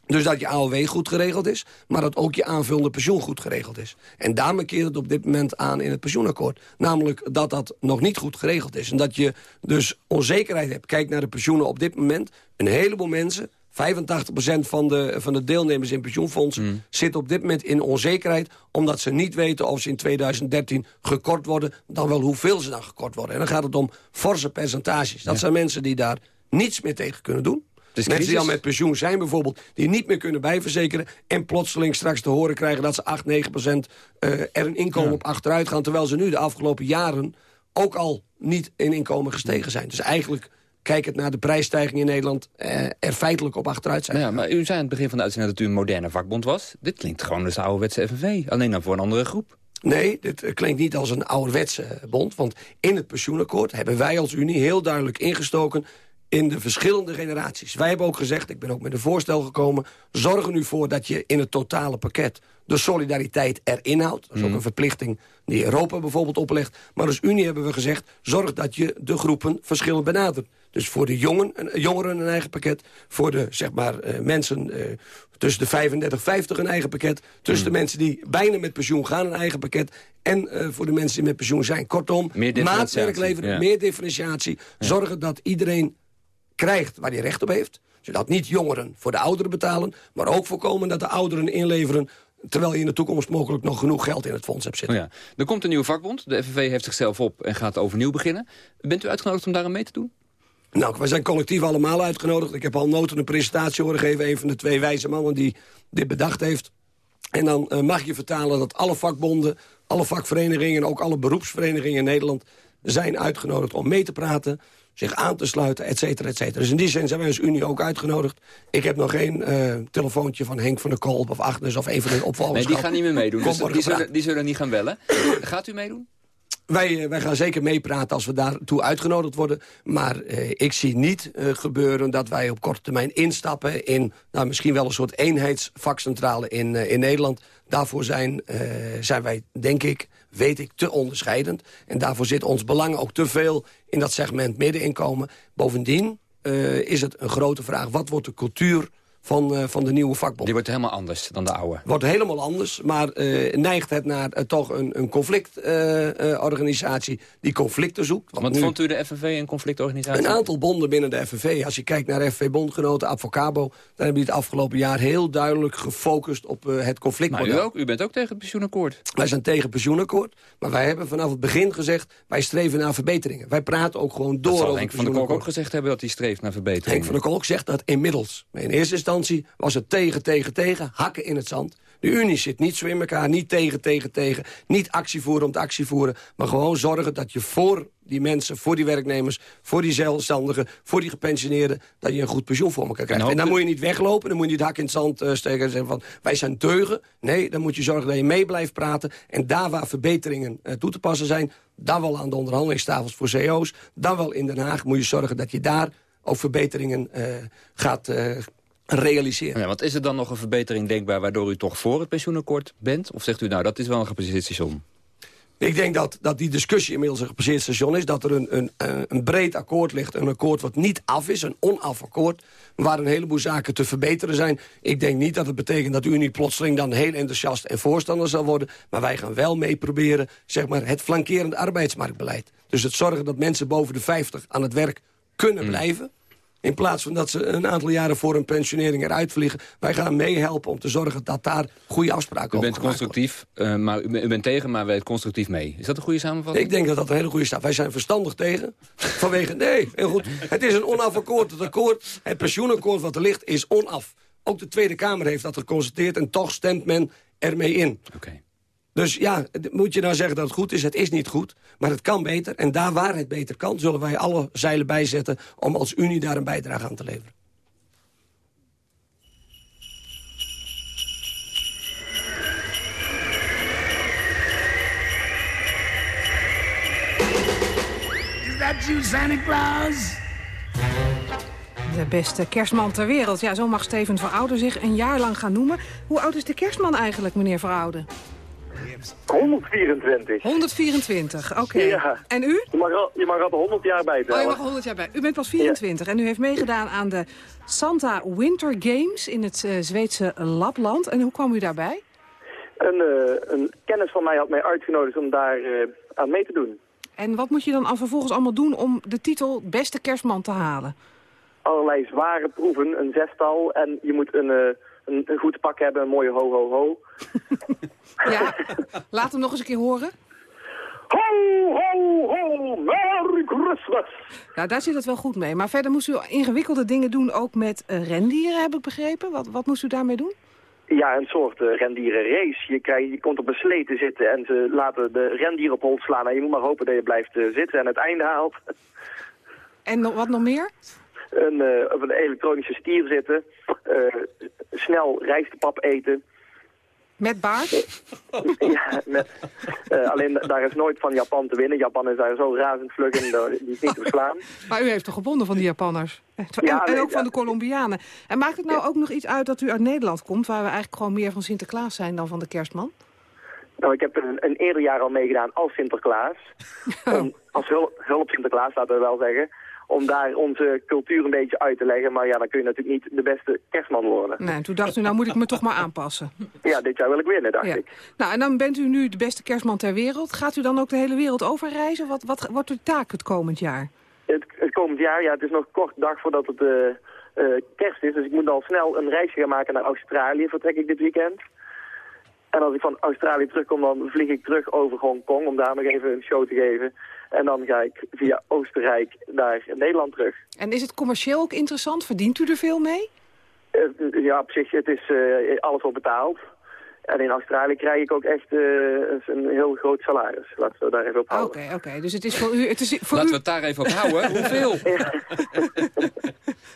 Dus dat je AOW goed geregeld is, maar dat ook je aanvullende pensioen goed geregeld is. En daarmee keert het op dit moment aan in het pensioenakkoord. Namelijk dat dat nog niet goed geregeld is. En dat je dus onzekerheid hebt. Kijk naar de pensioenen op dit moment. Een heleboel mensen, 85% van de, van de deelnemers in pensioenfondsen... zit op dit moment in onzekerheid... omdat ze niet weten of ze in 2013 gekort worden... dan wel hoeveel ze dan gekort worden. En dan gaat het om forse percentages. Dat zijn mensen die daar niets meer tegen kunnen doen. Mensen die al met pensioen zijn bijvoorbeeld... die niet meer kunnen bijverzekeren... en plotseling straks te horen krijgen dat ze 8, 9 procent... eh, er een inkomen op achteruit gaan... terwijl ze nu de afgelopen jaren ook al niet in inkomen gestegen zijn. Dus eigenlijk kijk het naar de prijsstijging in Nederland... eh, er feitelijk op achteruit zijn. Ja, maar u zei aan het begin van de uitzending dat u een moderne vakbond was. Dit klinkt gewoon als de ouderwetse FNV, alleen dan voor een andere groep. Nee, dit eh, klinkt niet als een ouderwetse eh, bond. Want in het pensioenakkoord hebben wij als Unie heel duidelijk ingestoken in de verschillende generaties. Wij hebben ook gezegd, ik ben ook met een voorstel gekomen... zorg er nu voor dat je in het totale pakket de solidariteit erin houdt. Dat is ook een verplichting die Europa bijvoorbeeld oplegt. Maar als Unie hebben we gezegd, zorg dat je de groepen verschillend benadert. Dus voor de jongen, een- jongeren een eigen pakket. Voor de zeg maar, eh, mensen eh, tussen de 35 50 een eigen pakket. Tussen de mensen die bijna met pensioen gaan een eigen pakket. En eh, voor de mensen die met pensioen zijn. Kortom, Meer differentiatie, maatwerk leveren, ja. meer differentiatie. Zorgen dat iedereen krijgt waar hij recht op heeft. Zodat niet jongeren voor de ouderen betalen. Maar ook voorkomen dat de ouderen inleveren... terwijl je in de toekomst mogelijk nog genoeg geld in het fonds hebt zitten. Oh ja. Er komt een nieuwe vakbond. De FNV heeft zichzelf op en gaat overnieuw beginnen. Bent u uitgenodigd om daaraan mee te doen? Nou, wij zijn collectief allemaal uitgenodigd. Ik heb al noten een presentatie horen geven. Een van de twee wijze mannen die dit bedacht heeft. En dan eh, mag je vertalen dat alle vakbonden, alle vakverenigingen... en ook alle beroepsverenigingen in Nederland zijn uitgenodigd om mee te praten... zich aan te sluiten, et cetera, et cetera. Dus in die zin zijn wij als Unie ook uitgenodigd. Ik heb nog geen eh, telefoontje van Henk van der Kolp of Agnes... of een van de opvolgers Nee, die gaan niet meer meedoen. Dus die, zullen, die zullen niet gaan bellen. Gaat u meedoen? Wij, eh, wij gaan zeker meepraten als we daartoe uitgenodigd worden. Maar eh, ik zie niet eh, gebeuren dat wij op korte termijn instappen... in nou, misschien wel een soort eenheidsvakcentrale in, eh, in Nederland. Daarvoor zijn, zijn wij, denk ik, weet ik, te onderscheidend. En daarvoor zit ons belang ook te veel in dat segment middeninkomen. Bovendien eh, is het een grote vraag. Wat wordt de cultuur van, eh, van de nieuwe vakbond? Die wordt helemaal anders dan de oude. Wordt helemaal anders, maar eh, neigt het naar eh, toch een, een conflictorganisatie die conflicten zoekt. Want Want nu- vond u de FNV een conflictorganisatie? een aantal bonden binnen de FNV. Als je kijkt naar FNV-bondgenoten, Advocabo... dan hebben die het afgelopen jaar heel duidelijk gefocust op het conflictmodel. Maar u ook? U bent ook tegen het pensioenakkoord. Wij zijn tegen het pensioenakkoord, maar wij hebben vanaf het begin gezegd... wij streven naar verbeteringen. Wij praten ook gewoon door Dat zal over Henk van der Kolk ook gezegd hebben dat hij streeft naar verbetering. Henk van der Kolk zegt dat inmiddels. In eerste instantie was het tegen, tegen, tegen, hakken in het zand. De Unie zit niet zo in elkaar, niet tegen, tegen, tegen. Niet actie voeren om te actie voeren. Maar gewoon zorgen dat je voor die mensen, voor die werknemers... voor die zelfstandigen, voor die gepensioneerden... dat je een goed pensioen voor elkaar krijgt. En En, dan moet je niet weglopen, dan moet je niet hak in het zand eh, steken... en zeggen van, wij zijn teugen. Nee, dan moet je zorgen dat je mee blijft praten. En daar waar verbeteringen eh, toe te passen zijn... dan wel aan de onderhandelingstafels voor CO's... dan wel in Den Haag moet je zorgen dat je daar ook verbeteringen eh, gaat realiseren. Ja, want is er dan nog een verbetering denkbaar waardoor u toch voor het pensioenakkoord bent? Of zegt u nou, dat is wel een gepasseerd station? Ik denk dat, dat die discussie inmiddels een gepasseerd station is. Dat er een, een, een breed akkoord ligt. Een akkoord wat niet af is, een onaf akkoord. Waar een heleboel zaken te verbeteren zijn. Ik denk niet dat het betekent dat de Unie plotseling dan heel enthousiast en voorstander zal worden. Maar wij gaan wel mee proberen zeg maar, het flankerend arbeidsmarktbeleid. Dus het zorgen dat mensen boven de 50 aan het werk kunnen Mm. blijven. In plaats van dat ze een aantal jaren voor hun pensionering eruit vliegen. Wij gaan meehelpen om te zorgen dat daar goede afspraken U over bent constructief, eh, maar u, bent- u bent tegen, maar weet constructief mee. Is dat een goede samenvatting? Ik denk dat dat een hele goede staat. Wij zijn verstandig tegen. Vanwege, nee, heel goed. Het is een onaf akkoord. Het, akkoord, het pensioenakkoord wat er ligt is onaf. Ook de Tweede Kamer heeft dat geconstateerd en toch stemt men ermee in. Dus ja, moet je nou zeggen dat het goed is? Het is niet goed, maar het kan beter. En daar waar het beter kan, zullen wij alle zeilen bijzetten... om als Unie daar een bijdrage aan te leveren. Is that you, Santa Claus? De beste kerstman ter wereld. Ja, zo mag Steven Veroude zich een jaar lang gaan noemen. Hoe oud is de kerstman eigenlijk, meneer Veroude? 124. 124, oké. Ja. En u? Je mag, er- je mag er 100 jaar bij Oh, je mag 100 jaar bij. U bent pas 24 en u heeft meegedaan aan de Santa Winter Games in het eh, Zweedse Lapland. En hoe kwam u daarbij? Een, eh, een kennis van mij had mij uitgenodigd om daar eh, aan mee te doen. En wat moet je dan al vervolgens allemaal doen om de titel beste kerstman te halen? Allerlei zware proeven, een zestal. En je moet een, eh, een, een goed pak hebben, een mooie ho ho ho. Ja, laat hem nog eens een keer horen. Ho ho ho, Merry Christmas. Nou, daar zit het wel goed mee. Maar verder moest u ingewikkelde dingen doen, ook met uh, rendieren, heb ik begrepen. Wat, wat moest u daarmee doen? Ja, een soort uh, rendierenrace. Je, krijgt, je komt op een slee te zitten en ze laten de rendier op hol slaan. En je moet maar hopen dat je blijft uh, zitten en het einde haalt. En wat nog meer? Een, uh, op een elektronische stier zitten. snel rijstepap eten. Met baard? ja, met, uh, alleen daar is nooit van Japan te winnen. Japan is daar zo razend vlug in, die is niet te verslaan. Maar u heeft toch gewonnen van die Japanners? En, ja, en ook van de Colombianen. En maakt het nou ook nog iets uit dat u uit Nederland komt... waar we eigenlijk gewoon meer van Sinterklaas zijn dan van de kerstman? Nou, ik heb een, een eerder jaar al meegedaan als Sinterklaas. Om, als hulp, hulp Sinterklaas, laten we wel zeggen om daar onze cultuur een beetje uit te leggen. Maar ja, dan kun je natuurlijk niet de beste kerstman worden. Nee, toen dacht u, nou moet ik me toch maar aanpassen. Ja, dit jaar wil ik winnen, dacht ik. Nou, en dan bent u nu de beste kerstman ter wereld. Gaat u dan ook de hele wereld overreizen? Wat, wat wordt uw taak het komend jaar? Het, het komend jaar, ja, het is nog een kort dag voordat het uh, uh, kerst is. Dus ik moet al snel een reisje gaan maken naar Australië, vertrek ik dit weekend. En als ik van Australië terugkom, dan vlieg ik terug over Hongkong om daar nog even een show te geven. En dan ga ik via Oostenrijk naar Nederland terug. En is het commercieel ook interessant? Verdient u er veel mee? Uh, ja, op zich, het is uh, alles al betaald. En in Australië krijg ik ook echt uh, een heel groot salaris. Laten we daar even op houden. Oké, oké. Dus het is voor u... Het is voor Laten u... we het daar even op houden. hoeveel?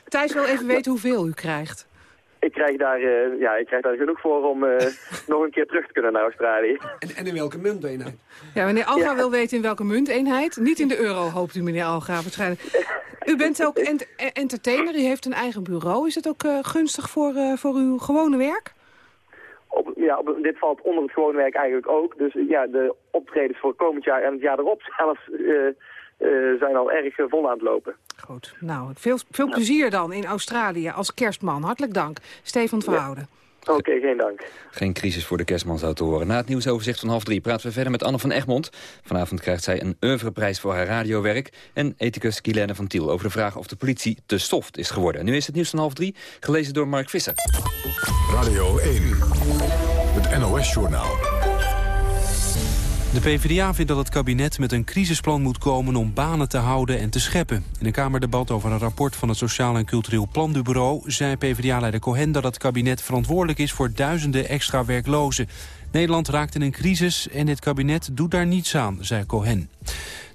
Thijs wil even weten hoeveel u krijgt ik krijg daar, uh, ja, ik krijg daar genoeg voor om uh, nog een keer terug te kunnen naar Australië. En, en in welke munteenheid? Ja, meneer Alga ja. wil weten in welke munteenheid. Niet in de euro, hoopt u, meneer Alga, waarschijnlijk. U bent ook ent entertainer, u heeft een eigen bureau. Is het ook uh, gunstig voor, voor uw gewone werk? Op, ja, op, dit valt onder het gewone werk eigenlijk ook. Dus ja, de optredens voor komend jaar en het jaar erop zelfs... Uh, zijn al erg vol aan het lopen. Goed. Nou, veel, veel ja. plezier dan in Australië als kerstman. Hartelijk dank. Stefan Verhouden. Ja. Oké, okay, geen dank. Geen crisis voor de kerstman zou te horen. Na het nieuwsoverzicht van half drie praten we verder met Anne van Egmond. Vanavond krijgt zij een oeuvreprijs voor haar radiowerk. En ethicus Guilaine van Tiel over de vraag of de politie te soft is geworden. Nu is het nieuws van half drie, gelezen door Mark Visser. Radio 1, het NOS-journaal. De PvdA vindt dat het kabinet met een crisisplan moet komen om banen te houden en te scheppen. In een Kamerdebat over een rapport van het Sociaal en Cultureel Planbureau... zei PvdA-leider Cohen dat het kabinet verantwoordelijk is voor duizenden extra werklozen. Nederland raakt in een crisis en dit kabinet doet daar niets aan, zei Cohen.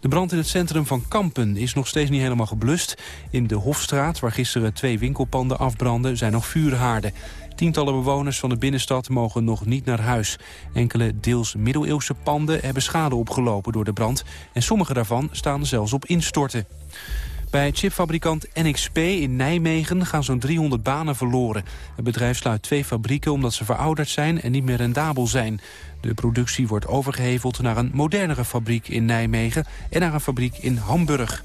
De brand in het centrum van Kampen is nog steeds niet helemaal geblust. In de Hofstraat, waar gisteren twee winkelpanden afbranden, zijn nog vuurhaarden. Tientallen bewoners van de binnenstad mogen nog niet naar huis. Enkele deels middeleeuwse panden hebben schade opgelopen door de brand... en sommige daarvan staan zelfs op instorten. Bij chipfabrikant NXP in Nijmegen gaan zo'n 300 banen verloren. Het bedrijf sluit twee fabrieken omdat ze verouderd zijn en niet meer rendabel zijn. De productie wordt overgeheveld naar een modernere fabriek in Nijmegen... en naar een fabriek in Hamburg.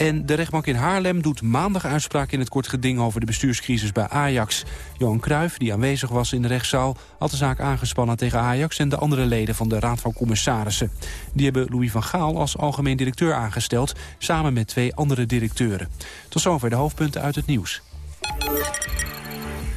En de rechtbank in Haarlem doet maandag uitspraak in het kort geding over de bestuurscrisis bij Ajax. Johan Cruijff, die aanwezig was in de rechtszaal, had de zaak aangespannen tegen Ajax en de andere leden van de Raad van Commissarissen. Die hebben Louis van Gaal als algemeen directeur aangesteld, samen met twee andere directeuren. Tot zover de hoofdpunten uit het nieuws.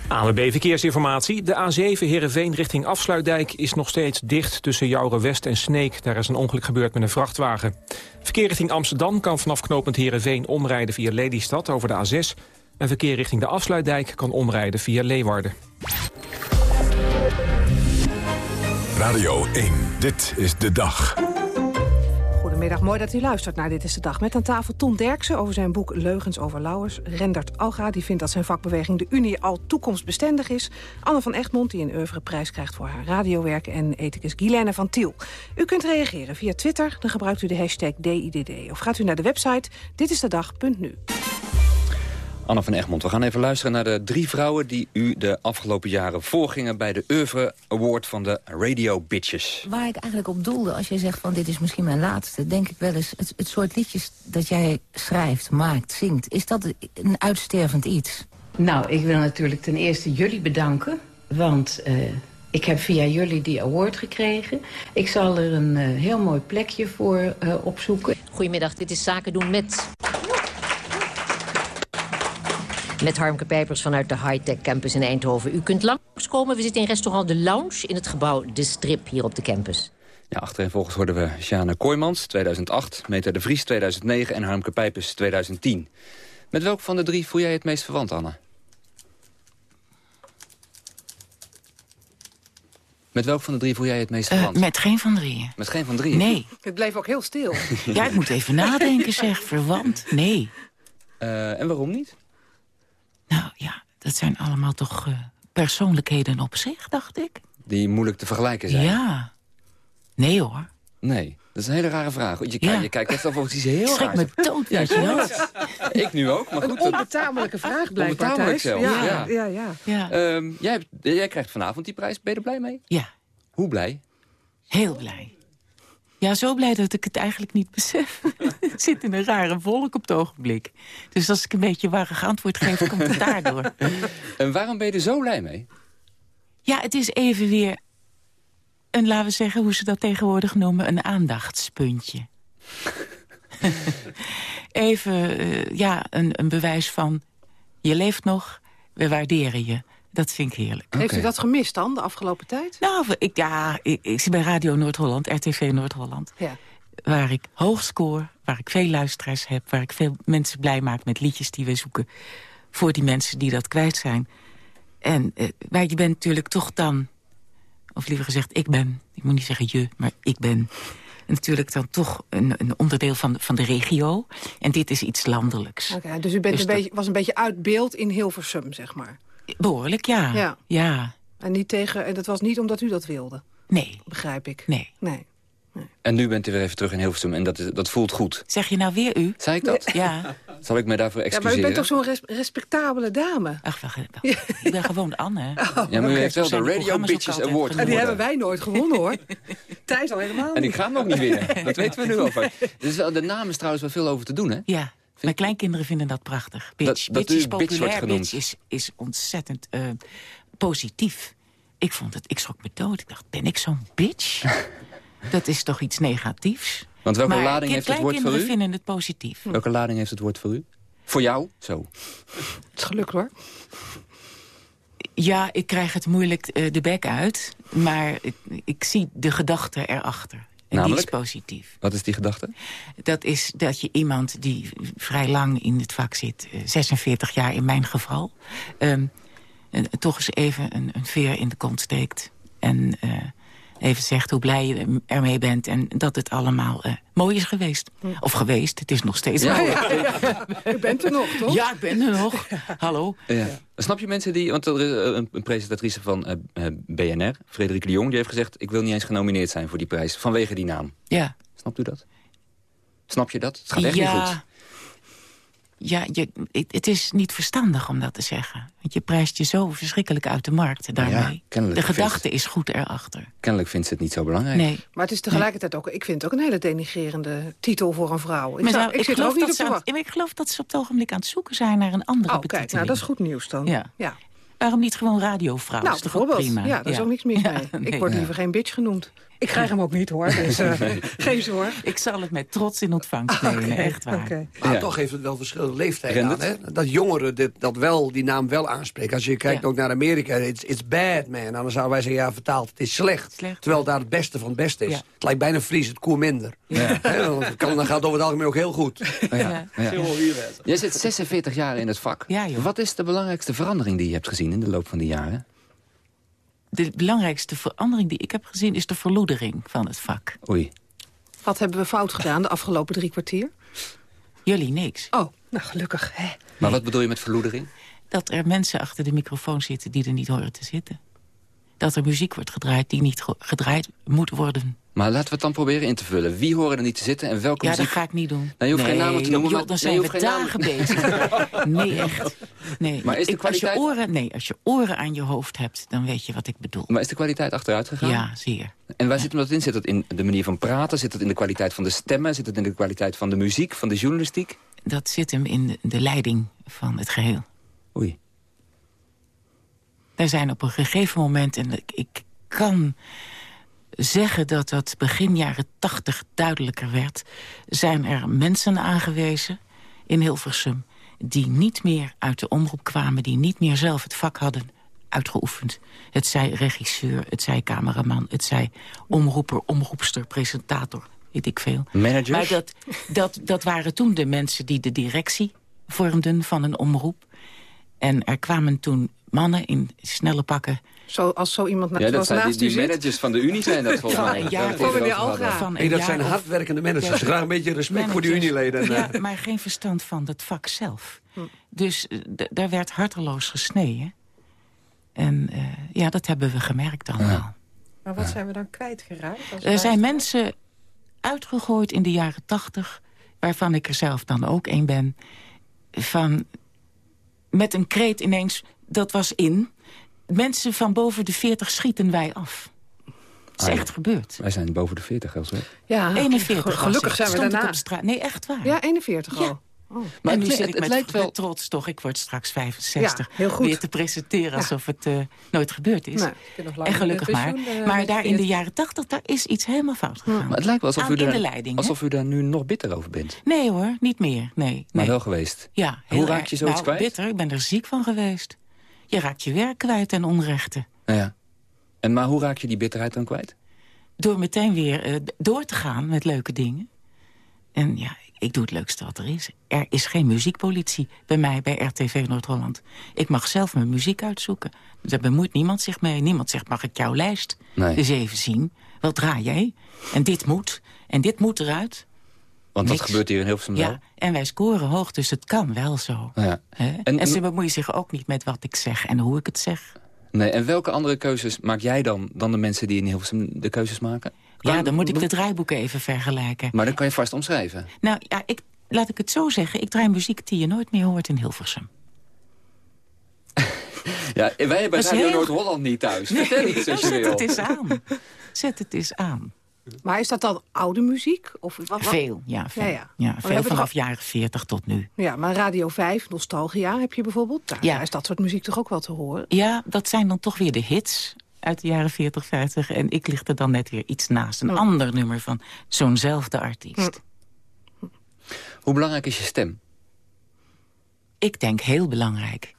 ANWB Verkeersinformatie. De A7 Heerenveen richting Afsluitdijk is nog steeds dicht tussen Jouren West en Sneek. Daar is een ongeluk gebeurd met een vrachtwagen. Verkeer richting Amsterdam kan vanaf knooppunt Heerenveen omrijden via Lelystad over de A6. En verkeer richting de Afsluitdijk kan omrijden via Leeuwarden. Radio 1, dit is de dag. Goedemiddag, mooi dat u luistert naar Dit is de Dag. Met aan tafel Ton Derksen over zijn boek Leugens over Lauwers. Rendert Alga, die vindt dat zijn vakbeweging de Unie al toekomstbestendig is. Anne van Egmond, die een oeuvreprijs krijgt voor haar radiowerk. En ethicus Guilaine van Tiel. U kunt reageren via Twitter, dan gebruikt u de hashtag DIDD. Of gaat u naar de website ditistedag.nu. Anne van Egmond, we gaan even luisteren naar de drie vrouwen... die u de afgelopen jaren voorgingen bij de Oeuvre Award van de Radio Bitches. Waar ik eigenlijk op doelde, als jij zegt van dit is misschien mijn laatste... denk ik wel eens, het, het soort liedjes dat jij schrijft, maakt, zingt... is dat een uitstervend iets? Nou, ik wil natuurlijk ten eerste jullie bedanken, want... Uh, ik heb via jullie die award gekregen. Ik zal er een uh, heel mooi plekje voor uh, opzoeken. Goedemiddag, dit is Zaken doen met... Met Harmke Pijpers vanuit de Hightech Campus in Eindhoven. U kunt langskomen. We zitten in restaurant De Lounge in het gebouw De Strip hier op de campus. Ja, achtereenvolgens hoorden we Sjane Kooijmans, 2008... Meter de Vries, 2009 en Harmke Pijpers, 2010. Met welk van de drie voel jij het meest verwant, Anne? Met welk van de drie voel jij het meest Eh, verwant? met geen van drieën. Met geen van drieën? Nee. Het bleef ook heel stil. Ja, ik moet even nadenken, zeg. Verwant? Nee. Eh, en waarom niet? Nou ja, dat zijn allemaal toch eh, persoonlijkheden op zich, dacht ik. Die moeilijk te vergelijken zijn? Ja. Nee hoor. Nee, dat is een hele rare vraag. Je, Ja. je kijkt echt al volgens iets heel Ik schrik raars. me dood, weet je wel. Ik nu ook, maar Een goed. dat- onbetamelijke vraag blijkbaar, Onbetamelijk Thijs. zelfs, Ja, ja. ja, ja. Ehm, jij, hebt- jij krijgt vanavond die prijs. Ben je er blij mee? Ja. Hoe blij? Heel blij. Ja, zo blij dat ik het eigenlijk niet besef. het zit in een rare wolk op het ogenblik. Dus als ik een beetje warrig antwoord geef, komt het daardoor. En waarom ben je er zo blij mee? Ja, het is even weer een, laten we zeggen, hoe ze dat tegenwoordig noemen, een aandachtspuntje. even, eh, ja, een, een bewijs van, je leeft nog, we waarderen je. Dat vind ik heerlijk. Heeft u dat gemist dan, de afgelopen tijd? Nou, ik, ja, ik, ik zit bij Radio Noord-Holland, RTV Noord-Holland. Ja. Waar ik hoog scoor, waar ik veel luisteraars heb... waar ik veel mensen blij maak met liedjes die we zoeken... voor die mensen die dat kwijt zijn. En eh, maar je bent natuurlijk toch dan... of liever gezegd, ik ben... ik moet niet zeggen je, maar ik ben... natuurlijk dan toch een, een onderdeel van, van de regio. En dit is iets landelijks. Oké, dus u bent Dus een dat- beetje, was een beetje uit beeld in Hilversum, zeg maar. Behoorlijk, ja. Ja. ja. En, niet tegen, en dat was niet omdat u dat wilde, Nee, begrijp ik. nee. Nee. En nu bent u weer even terug in Hilversum en dat, is, dat voelt goed. Zeg je nou weer u? Zei ik dat? Ja. Zal ik me daarvoor Ja, maar u excuseren? bent toch zo'n res- respectabele dame? Ach, wacht even. Ik ben gewoon Anne. hè. Ja, maar u heeft wel de Radio Bitches Award En die hebben wij nooit gewonnen, hoor. Thijs al helemaal En ik ga hem ook niet winnen. Dat weten we nu al. van. Dus wel- de naam is trouwens wel veel over te doen, hè? Ja, mijn kleinkinderen vinden dat prachtig. Bitch, Dat- dat bitch is populair, genoemd. bitch is, is ontzettend eh, positief. Ik vond het, ik schrok me dood. Ik dacht, ben ik zo'n bitch? dat is toch iets negatiefs? Want welke maar lading heeft het woord voor kleinkinderen u? vinden het positief. Welke lading heeft het woord voor u? Voor jou? Zo. Het is gelukt, hoor. Ja, ik krijg het moeilijk eh, de bek uit. Maar ik, ik zie de gedachte erachter. En Namelijk? die is positief. Wat is die gedachte? Dat is dat je iemand die vrij lang in het vak zit... eh, 46 jaar in mijn geval... ehm, eh, toch eens even een, een veer in de kont steekt. En eh, even zegt hoe blij je ermee bent... en dat het allemaal eh, mooi is geweest. Of geweest, het is nog steeds Ja, mooi. Ja, U bent er nog, toch? Ja, ik ben er nog. Hallo. Ja. Snap je mensen die... Want er is eh, een, een presentatrice van eh, eh, BNR, Frederik de Jong... die heeft gezegd, ik wil niet eens genomineerd zijn voor die prijs... vanwege die naam. Ja. Snapt u dat? Snap je dat? Het gaat echt niet goed. Ja, je, het, is niet verstandig om dat te zeggen. Want je prijst je zo verschrikkelijk uit de markt daarmee. Ja, de gedachte is goed erachter. Kennelijk vindt ze het niet zo belangrijk. Nee. Maar het is tegelijkertijd ook, ik vind het ook een hele denigrerende titel voor een vrouw. Ik, Maar zou- ik, ik, zit geloof ook niet op te wachten. ik geloof dat ze op het ogenblik aan het zoeken zijn naar een andere Oh, kijk, nou, betiteling. dat is goed nieuws dan. Ja. ja. Waarom niet gewoon radiovrouw? Nou, is toch ook bijvoorbeeld. prima? Ja, daar is ook niks mis Ja, mee. nee. Ik word liever geen bitch genoemd. Ik krijg hem ook niet, hoor. Dus eh, geen zorg. Ik zal het met trots in ontvangst nemen, echt waar. Maar Ja. toch heeft het wel verschillende leeftijden aan, hè? Dat jongeren dit, dat wel, die naam wel aanspreken. Als je kijkt Ja. ook naar Amerika, it's, it's bad, man. Dan zouden wij zeggen, ja, vertaald, het is slecht. Slecht. Terwijl daar het beste van het beste is. Ja. Het lijkt bijna Fries, het koer minder. Ja. Dan, kan, dan gaat het over het algemeen ook heel goed. Ja. Ja. Ja. Jij zit 46 jaar in het vak. Ja, joh. Wat is de belangrijkste verandering die je hebt gezien in de loop van die jaren? De belangrijkste verandering die ik heb gezien... is de verloedering van het vak. Oei. Wat hebben we fout gedaan de afgelopen drie kwartier? Jullie niks. Oh, nou gelukkig. Hè. Maar wat bedoel je met verloedering? Dat er mensen achter de microfoon zitten die er niet horen te zitten. Dat er muziek wordt gedraaid die niet ge- gedraaid moet worden. Maar laten we het dan proberen in te vullen. Wie horen er niet te zitten en welke Ja, muziek... dat ga ik niet doen. Nou, je hoeft geen namen te noemen, joh, dan zijn we namen- dagen bezig. Nee, echt. Nee. Maar is de Ik- als, je kwaliteit- oren, nee, als je oren aan je hoofd hebt, dan weet je wat ik bedoel. Maar is de kwaliteit achteruit gegaan? Ja, zeer. En waar zit hem dat in? Zit het in de manier van praten? Zit het in de kwaliteit van de stemmen? Zit het in de kwaliteit van de muziek, van de journalistiek? Dat zit hem in de, de leiding van het geheel. Oei. Er zijn op een gegeven moment, en ik, ik kan zeggen dat dat begin jaren tachtig duidelijker werd... zijn er mensen aangewezen in Hilversum... die niet meer uit de omroep kwamen, die niet meer zelf het vak hadden uitgeoefend. Het zij regisseur, het zij cameraman, het zij omroeper, omroepster, presentator, weet ik veel. Managers? Maar dat, dat, dat waren toen de mensen die de directie vormden van een omroep. En er kwamen toen mannen in snelle pakken Zo, als zo iemand na, Ja, dat zijn die, naast die u zit. managers van de Unie zijn dat volgens Van mij. een jaar Ja, voor dat Nee, dat zijn hardwerkende managers. Ja. Graag een beetje respect voor die Managers. Unieleden. Ja, Eh, maar geen verstand van het vak zelf. Dus eh, daar werd harteloos gesneden. En eh, ja, dat hebben we gemerkt allemaal. Maar wat zijn we dan kwijtgeraakt? als Er zijn mensen uitgegooid in de jaren tachtig... waarvan ik er zelf dan ook een ben... van met een kreet ineens, dat was in... mensen van boven de 40 schieten wij af. Dat is Ah, ja. echt gebeurd. Wij zijn boven de 40, Els. hè? Ja, 41 was gelukkig zijn we daarna. op straat. Nee, echt waar. Ja, 41 al. Ja. Oh. Maar en nu zit het- ik het met, lijkt wel- trots toch. Ik word straks 65. Ja, heel goed. Weer te presenteren alsof het eh, nooit gebeurd is. En gelukkig het maar. pensioen, eh, maar daar in de 40. jaren 80, daar is iets helemaal fout gegaan. Maar het lijkt wel alsof, Aan- u in de daar, leiding, alsof u daar nu nog bitter over bent. Nee hoor, niet meer. Nee, Maar wel geweest. Ja, Hoe raak je zoiets nou, kwijt? bitter, ik ben er ziek van geweest. Je raakt je werk kwijt ten onrechte. Nou ja. En maar hoe raak je die bitterheid dan kwijt? Door meteen weer eh, door te gaan met leuke dingen. En ja, ik doe het leukste wat er is. Er is geen muziekpolitie bij mij bij RTV Noord-Holland. Ik mag zelf mijn muziek uitzoeken. Daar bemoeit niemand zich mee. Niemand zegt, mag ik jouw lijst Nee. eens even zien? Wat draai jij? En dit moet. En dit moet eruit. Want dat gebeurt hier in Hilversum wel. Ja, en wij scoren hoog, dus het kan wel zo. Ja. En- En, ze bemoeien zich ook niet met wat ik zeg en hoe ik het zeg. Nee, en welke andere keuzes maak jij dan dan de mensen die in Hilversum de keuzes maken? Ja, dan moet ik de draaiboeken even vergelijken. Maar dan kan je vast omschrijven. Nou ja, ik, laat ik het zo zeggen. Ik draai muziek die je nooit meer hoort in Hilversum. Ja, wij hebben Radio heel- Noord-Holland niet thuis. Vertel iets als je zet het eens aan. Zet het eens aan. Maar is dat dan oude muziek? Of wat, wat? Veel, ja. Veel, Ja, ja, ja. Maar we veel vanaf toch- jaren 40 tot nu. Ja, maar Radio 5, Nostalgia heb je bijvoorbeeld. Daar, Ja. daar is dat soort muziek toch ook wel te horen? Ja, dat zijn dan toch weer de hits uit de jaren 40, 50. En ik lig er dan net weer iets naast. Een ander nummer van zo'nzelfde artiest. Hoe belangrijk is je stem? Ik denk heel belangrijk.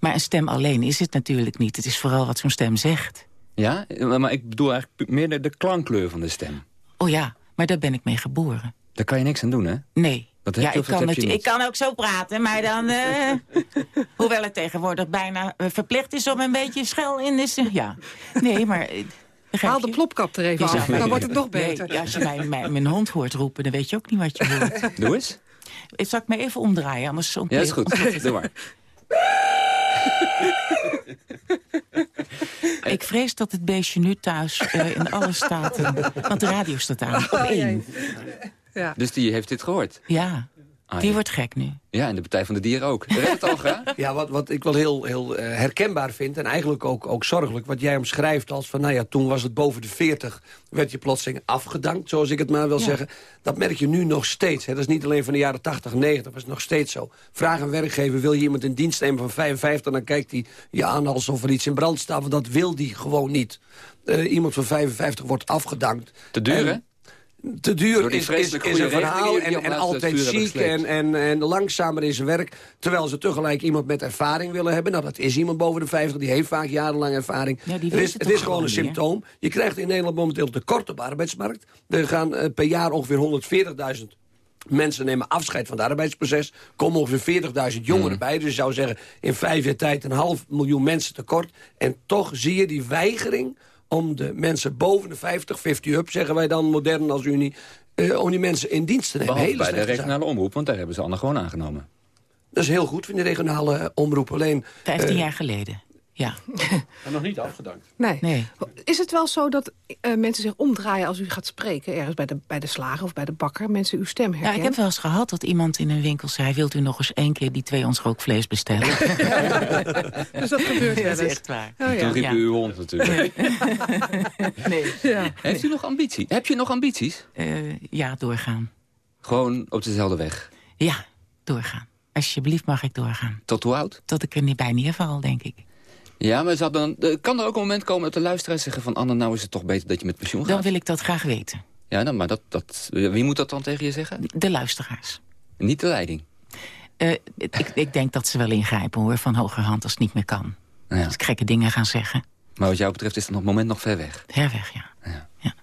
Maar een stem alleen is het natuurlijk niet. Het is vooral wat zo'n stem zegt. Ja, maar ik bedoel eigenlijk meer de, de klankkleur van de stem. Oh ja, maar daar ben ik mee geboren. Daar kan je niks aan doen, hè? Nee. Dat heb ja, je ik kan, heb je het, niet? ik kan ook zo praten, maar dan... eh, hoewel het tegenwoordig bijna eh, verplicht is om een beetje schel in de... Ja, nee, maar... eh, Haal de plopkap er even af, dan wordt het nog beter. Nee, als je mij, mij- mijn hond hoort roepen, dan weet je ook niet wat je hoort. Doe eens. Zal ik me even omdraaien, anders... Ja, is goed. Doe maar. Ik vrees dat het beestje nu thuis eh, in alle staten... Want de radio staat aan, op één. Ja. Dus die heeft dit gehoord? Ja, Ah, die ja. wordt gek nu. Ja, en de Partij van de Dieren ook. Red het al, hè? Ja, wat, wat ik wel heel, heel eh, herkenbaar vind... en eigenlijk ook, ook zorgelijk, wat jij omschrijft als van... nou ja, toen was het boven de 40, werd je plotseling afgedankt, zoals ik het maar wil Ja. zeggen. Dat merk je nu nog steeds. Hè. Dat is niet alleen van de jaren 80, 90, dat is nog steeds zo. Vraag een werkgever, wil je iemand in dienst nemen van 55... dan kijkt hij je aan alsof er iets in brand staat, want dat wil die gewoon niet. Eh, iemand van 55 wordt afgedankt. Te duur, En- hè? Te duur is, is, is een verhaal en, en altijd ziek en, en, en langzamer in zijn werk. Terwijl ze tegelijk iemand met ervaring willen hebben. Nou, dat is iemand boven de 50, die heeft vaak jarenlang ervaring. Ja, die het is, het is gewoon een symptoom. Je krijgt in Nederland momenteel tekort op de arbeidsmarkt. Er gaan eh, per jaar ongeveer 140.000 mensen nemen afscheid van het arbeidsproces. komen ongeveer 40.000 jongeren bij. Dus je zou zeggen, in vijf jaar tijd een half miljoen mensen tekort. En toch zie je die weigering om de mensen boven de 50, 50 up, zeggen wij dan modern als Unie... eh, om die mensen in dienst te nemen. Behalve Hele bij de zaak. regionale omroep, want daar hebben ze Anne gewoon aangenomen. Dat is heel goed van de regionale omroep. Alleen, 15 eh, jaar geleden. Ja. En nog niet afgedankt. Nee. Nee. Is het wel zo dat eh, mensen zich omdraaien als u gaat spreken... ergens bij de, bij de slager of bij de bakker, mensen uw stem Ja, herkennen? ik heb wel eens gehad dat iemand in een winkel zei... wilt u nog eens één keer die twee ons rookvlees bestellen? Dus dat gebeurt wel dat is echt waar. Oh, ja. Toen riep Ja. u uw hond natuurlijk. Nee. Ja. Heeft u nog ambitie? Heb je nog ambities? Eh, ja, doorgaan. Gewoon op dezelfde weg. Ja, doorgaan. Alsjeblieft mag ik doorgaan. Tot hoe oud? Tot ik er niet bij neerval, denk ik. Ja, maar zal dan, kan er ook een moment komen dat de luisteraars zeggen van... Anne, nou is het toch beter dat je met pensioen gaat? Dan wil ik dat graag weten. Ja, dan, maar dat, dat, wie moet dat dan tegen je zeggen? De luisteraars. Niet de leiding. Eh, ik, ik denk dat ze wel ingrijpen hoor, van hogerhand als het niet meer kan. Ja. Als ik gekke dingen gaan zeggen. Maar wat jou betreft is het moment nog ver weg. Ver weg, ja. ja.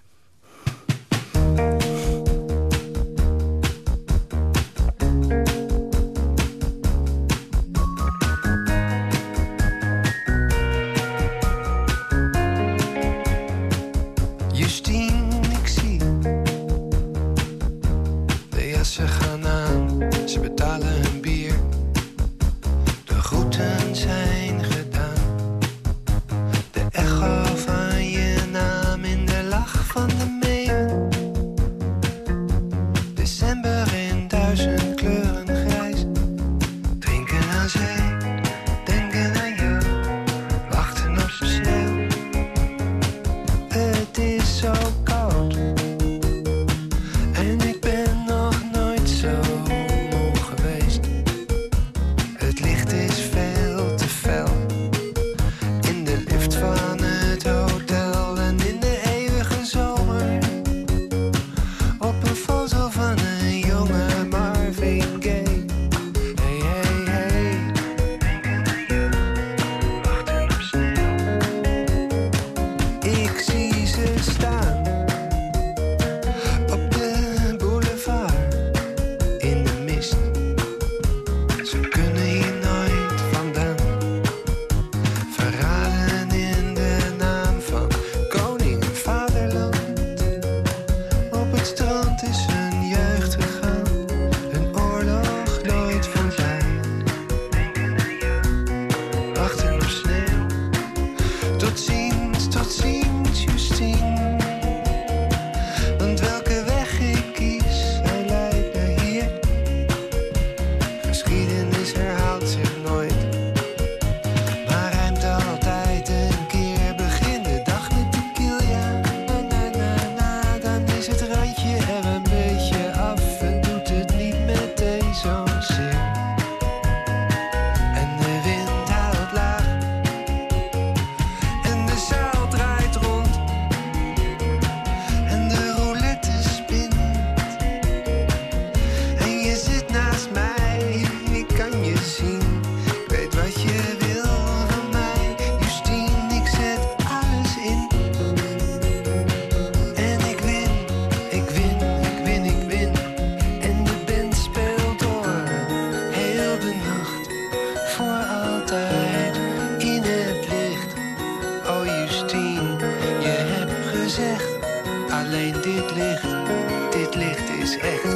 16. Je hebt gezegd, alleen dit licht, dit licht is echt.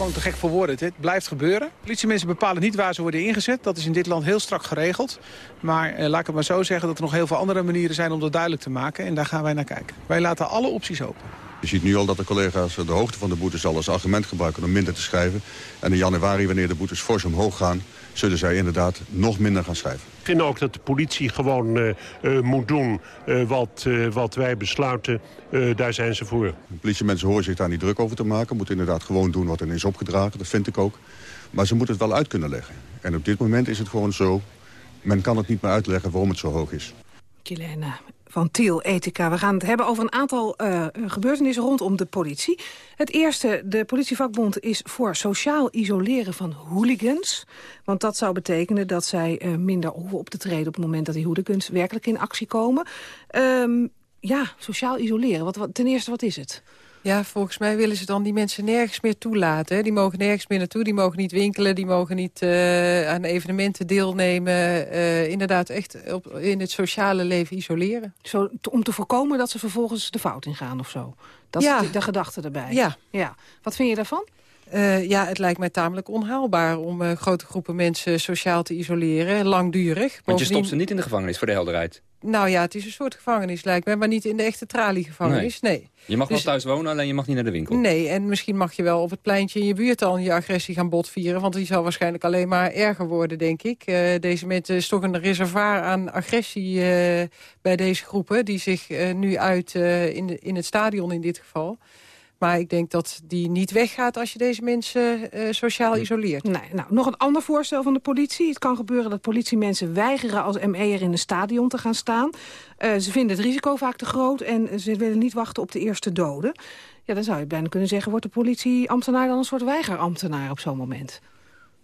Gewoon te gek voor woorden. Het blijft gebeuren. Politiemensen bepalen niet waar ze worden ingezet. Dat is in dit land heel strak geregeld. Maar eh, laat ik het maar zo zeggen dat er nog heel veel andere manieren zijn om dat duidelijk te maken. En daar gaan wij naar kijken. Wij laten alle opties open. Je ziet nu al dat de collega's de hoogte van de boetes al als argument gebruiken om minder te schrijven. En in januari, wanneer de boetes fors omhoog gaan, zullen zij inderdaad nog minder gaan schrijven. Ik vind ook dat de politie gewoon eh, eh, moet doen eh, wat, eh, wat wij besluiten. Eh, daar zijn ze voor. De politiemensen horen zich daar niet druk over te maken. Moeten inderdaad gewoon doen wat hen is opgedragen, dat vind ik ook. Maar ze moeten het wel uit kunnen leggen. En op dit moment is het gewoon zo, men kan het niet meer uitleggen waarom het zo hoog is. Kilena van Tiel Ethica. We gaan het hebben over een aantal uh, gebeurtenissen rondom de politie. Het eerste, de politievakbond is voor sociaal isoleren van hooligans. Want dat zou betekenen dat zij uh, minder hoeven op te treden... op het moment dat die hooligans werkelijk in actie komen. Um, ja, sociaal isoleren. Wat, ten eerste, wat is het? Ja, volgens mij willen ze dan die mensen nergens meer toelaten. Hè? Die mogen nergens meer naartoe, die mogen niet winkelen... die mogen niet uh, aan evenementen deelnemen. Uh, inderdaad, echt op, in het sociale leven isoleren. Zo, om te voorkomen dat ze vervolgens de fout ingaan of zo. Dat ja. is de, de gedachte erbij. Ja. ja. Wat vind je daarvan? Uh, ja, het lijkt mij tamelijk onhaalbaar om uh, grote groepen mensen sociaal te isoleren. Langdurig. Want je stopt ze niet in de gevangenis, voor de helderheid. Nou ja, het is een soort gevangenis lijkt mij, maar niet in de echte traliegevangenis, nee. nee. Je mag dus, wel thuis wonen, alleen je mag niet naar de winkel. Nee, en misschien mag je wel op het pleintje in je buurt al je agressie gaan botvieren. Want die zal waarschijnlijk alleen maar erger worden, denk ik. Uh, deze mensen is toch een reservoir aan agressie uh, bij deze groepen... die zich uh, nu uit in, de, in het stadion in dit geval... Maar ik denk dat die niet weggaat als je deze mensen uh, sociaal isoleert. Nee, nou, nog een ander voorstel van de politie. Het kan gebeuren dat politiemensen weigeren als ME'er in een stadion te gaan staan. Uh, ze vinden het risico vaak te groot en ze willen niet wachten op de eerste doden. Ja, dan zou je bijna kunnen zeggen, wordt de politieambtenaar dan een soort weigerambtenaar op zo'n moment?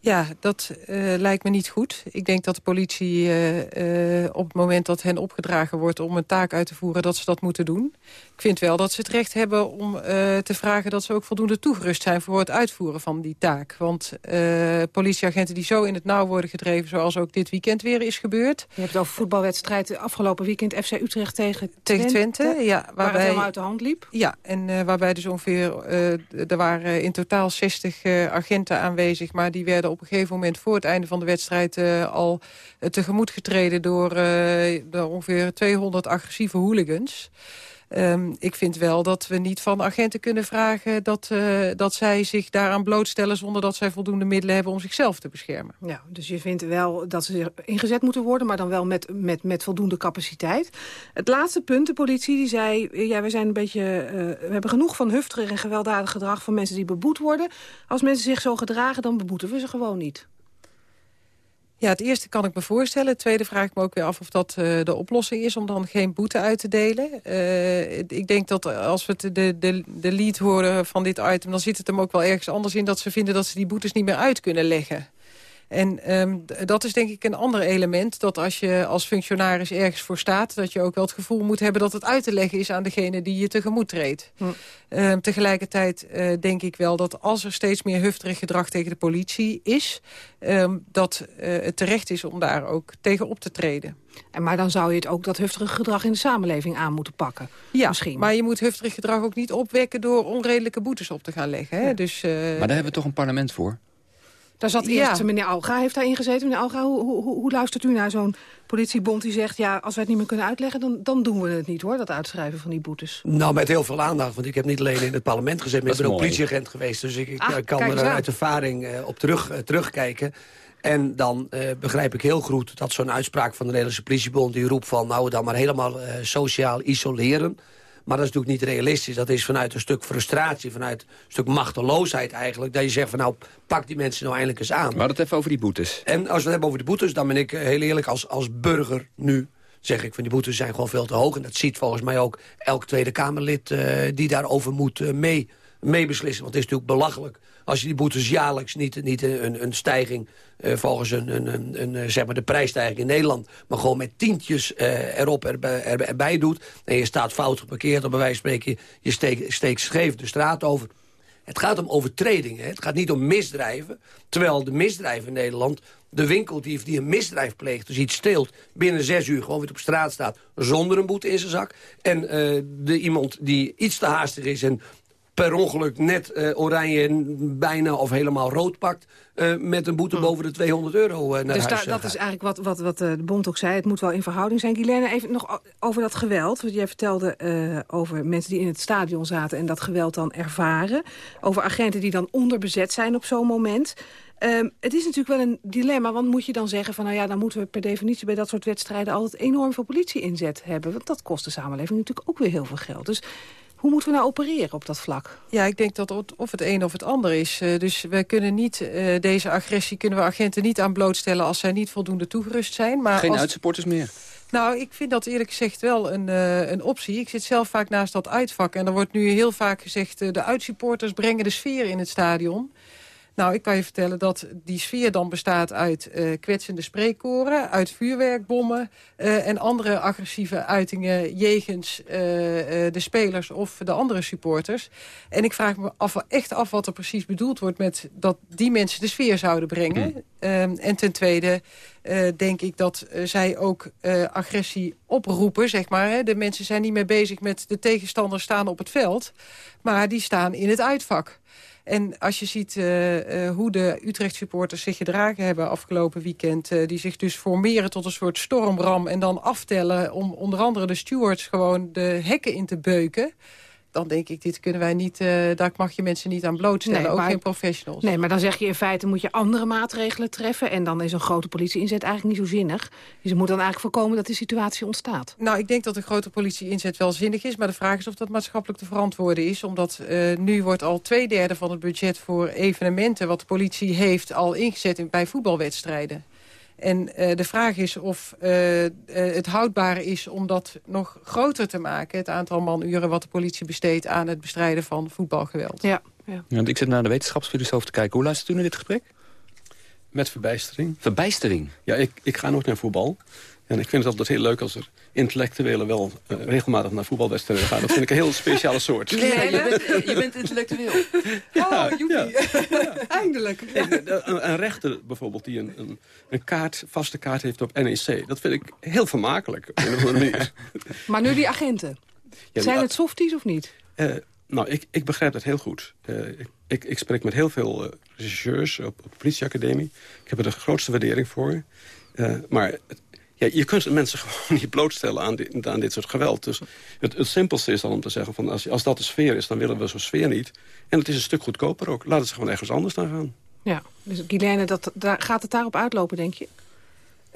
Ja, dat uh, lijkt me niet goed. Ik denk dat de politie uh, uh, op het moment dat hen opgedragen wordt... om een taak uit te voeren, dat ze dat moeten doen. Ik vind wel dat ze het recht hebben om te vragen... dat ze ook voldoende toegerust zijn voor het uitvoeren van die taak. Want politieagenten die zo in het nauw worden gedreven... zoals ook dit weekend weer is gebeurd... Je hebt het over voetbalwedstrijd afgelopen weekend... FC Utrecht tegen Twente. Tegen Twente, ja. Waarbij, waar het helemaal uit de hand liep. Ja, en waarbij dus ongeveer... er waren in totaal 60 agenten aanwezig... maar die werden op een gegeven moment voor het einde van de wedstrijd al tegemoet getreden door, door, ongeveer 200 agressieve hooligans. Um, ik vind wel dat we niet van agenten kunnen vragen dat, dat zij zich daaraan blootstellen zonder dat zij voldoende middelen hebben om zichzelf te beschermen. Ja, dus je vindt wel dat ze ingezet moeten worden, maar dan wel met, met, met voldoende capaciteit. Het laatste punt, de politie, die zei, ja, we zijn een beetje, we hebben genoeg van hufterig en gewelddadig gedrag van mensen die beboet worden. Als mensen zich zo gedragen, dan beboeten we ze gewoon niet. Ja, het eerste kan ik me voorstellen. Het tweede vraag ik me ook weer af of dat uh, de oplossing is... om dan geen boete uit te delen. Uh, ik denk dat als we de, de, de lead horen van dit item... dan zit het hem ook wel ergens anders in... dat ze vinden dat ze die boetes niet meer uit kunnen leggen. En um, dat is denk ik een ander element. Dat als je als functionaris ergens voor staat... dat je ook wel het gevoel moet hebben dat het uit te leggen is... aan degene die je tegemoet treedt. Hm. Um, tegelijkertijd uh, denk ik wel dat als er steeds meer hufterig gedrag tegen de politie is... Um, dat uh, het terecht is om daar ook tegen op te treden. En maar dan zou je het ook dat hufterig gedrag in de samenleving aan moeten pakken. Ja, misschien. maar je moet hufterig gedrag ook niet opwekken... door onredelijke boetes op te gaan leggen. Hè? Ja. Dus, uh, maar daar hebben we toch een parlement voor? Daar zat eerst ja. meneer Alga, heeft daarin gezeten. Meneer Alga, hoe, hoe, hoe luistert u naar zo'n politiebond die zegt... ja, als wij het niet meer kunnen uitleggen, dan, dan doen we het niet, hoor, dat uitschrijven van die boetes. Nou, met heel veel aandacht, want ik heb niet alleen in het parlement gezeten... maar ik ben ook politieagent geweest, dus ik, ik ah, kan er uit ervaring uh, op terug, uh, terugkijken. En dan uh, begrijp ik heel goed dat zo'n uitspraak van de Nederlandse politiebond... die roept van, nou, dan maar helemaal sociaal isoleren... Maar dat is natuurlijk niet realistisch. Dat is vanuit een stuk frustratie, vanuit een stuk machteloosheid eigenlijk. Dat je zegt van nou, pak die mensen nou eindelijk eens aan. Hadden het even over die boetes. En als we het hebben over de boetes, dan ben ik heel eerlijk als, als burger nu... zeg ik van die boetes zijn gewoon veel te hoog. En dat ziet volgens mij ook elk Tweede Kamerlid uh, die daarover moet uh, mee, mee beslissen. Want het is natuurlijk belachelijk als je die boetes jaarlijks niet, niet een, een stijging... Uh, volgens een, een, een, een, zeg maar de prijsstijging in Nederland... maar gewoon met tientjes uh, erop er, erbij doet... en je staat fout geparkeerd, op bij wijze van spreken... je steekt steek scheef de straat over... Het gaat om overtredingen, het gaat niet om misdrijven. Terwijl de misdrijven in Nederland... de winkeldief die een misdrijf pleegt, dus iets steelt... binnen zes uur gewoon weer op straat staat... zonder een boete in zijn zak. En de, iemand die iets te haastig is... en per ongeluk net uh, oranje bijna of helemaal rood pakt... Uh, met een boete boven de 200 euro uh, naar dus huis dat is eigenlijk wat, wat, wat de bond ook zei. Het moet wel in verhouding zijn. Guilaine, even nog over dat geweld. Want jij vertelde over mensen die in het stadion zaten... en dat geweld dan ervaren. Over agenten die dan onderbezet zijn op zo'n moment. Um, het is natuurlijk wel een dilemma, want moet je dan zeggen van... nou ja, dan moeten we per definitie bij dat soort wedstrijden... altijd enorm veel politie-inzet hebben. Want dat kost de samenleving natuurlijk ook weer heel veel geld. Dus hoe moeten we nou opereren op dat vlak? Ja, ik denk dat het of het een of het ander is. Uh, dus we kunnen niet, uh, deze agressie kunnen we agenten niet aan blootstellen... als zij niet voldoende toegerust zijn. Maar Geen als... uitsupporters meer? Nou, ik vind dat eerlijk gezegd wel een, uh, een optie. Ik zit zelf vaak naast dat uitvak. En er wordt nu heel vaak gezegd... Uh, de uitsupporters brengen de sfeer in het stadion. Nou, ik kan je vertellen dat die sfeer dan bestaat uit uh, kwetsende spreekkoren... uit vuurwerkbommen uh, en andere agressieve uitingen... jegens uh, de spelers of de andere supporters. En ik vraag me af, echt af wat er precies bedoeld wordt... met dat die mensen de sfeer zouden brengen. Um, en ten tweede denk ik dat zij ook agressie oproepen, zeg maar. Hè. De mensen zijn niet meer bezig met de tegenstanders staan op het veld... maar die staan in het uitvak. En als je ziet hoe de Utrecht-supporters zich gedragen hebben afgelopen weekend... Die zich dus formeren tot een soort stormram en dan aftellen... om onder andere de stewards gewoon de hekken in te beuken dan denk ik, dit kunnen wij niet, uh, daar mag je mensen niet aan blootstellen, nee, ook geen professionals. Nee, maar dan zeg je in feite moet je andere maatregelen treffen... en dan is een grote politie-inzet eigenlijk niet zo zinnig. Dus je moet dan eigenlijk voorkomen dat die situatie ontstaat. Nou, ik denk dat een grote politie-inzet wel zinnig is... maar de vraag is of dat maatschappelijk te verantwoorden is. Omdat uh, nu wordt al twee derde van het budget voor evenementen... wat de politie heeft al ingezet in, bij voetbalwedstrijden. En uh, de vraag is of uh, uh, het houdbaar is om dat nog groter te maken... het aantal manuren wat de politie besteedt aan het bestrijden van voetbalgeweld. Ja, ja. ja ik zit naar de wetenschapsfilosoof te kijken. Hoe luistert u naar dit gesprek? Met verbijstering. Verbijstering? Ja, ik, ik ga nooit naar voetbal. En ik vind het altijd heel leuk als er intellectuelen wel uh, regelmatig naar voetbalwedstrijden gaan. Dat vind ik een heel speciale soort. Ja, je, bent, je bent intellectueel. Ja, oh, joepie. Ja. Eindelijk. Een, een, rechter bijvoorbeeld die een, een, een, kaart, vaste kaart heeft op NEC. Dat vind ik heel vermakelijk op een manier. Maar nu die agenten. Ja, Zijn het softies of niet? Uh, nou, ik, ik begrijp dat heel goed. Uh, ik, ik, spreek met heel veel regisseurs op, op de politieacademie. Ik heb er de grootste waardering voor. maar ja, je kunt mensen gewoon niet blootstellen aan dit, aan dit soort geweld. Dus het, het simpelste is dan om te zeggen... Van als, als dat de sfeer is, dan willen we zo'n sfeer niet. En het is een stuk goedkoper ook. Laat het gewoon ergens anders dan gaan. Ja, dus Guilaine, dat, daar, gaat het daarop uitlopen, denk je?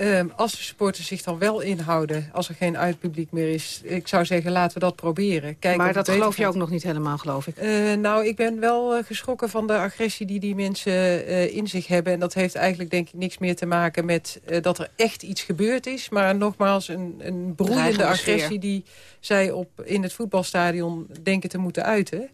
Um, als de supporters zich dan wel inhouden, als er geen uitpubliek meer is... ik zou zeggen, laten we dat proberen. Maar dat geloof je ook nog niet helemaal, geloof ik. Uh, nou, ik ben wel uh, geschrokken van de agressie die die mensen uh, in zich hebben. En dat heeft eigenlijk denk ik niks meer te maken met dat er echt iets gebeurd is. Maar nogmaals, een, een broeiende agressie die zij op, in het voetbalstadion denken te moeten uiten...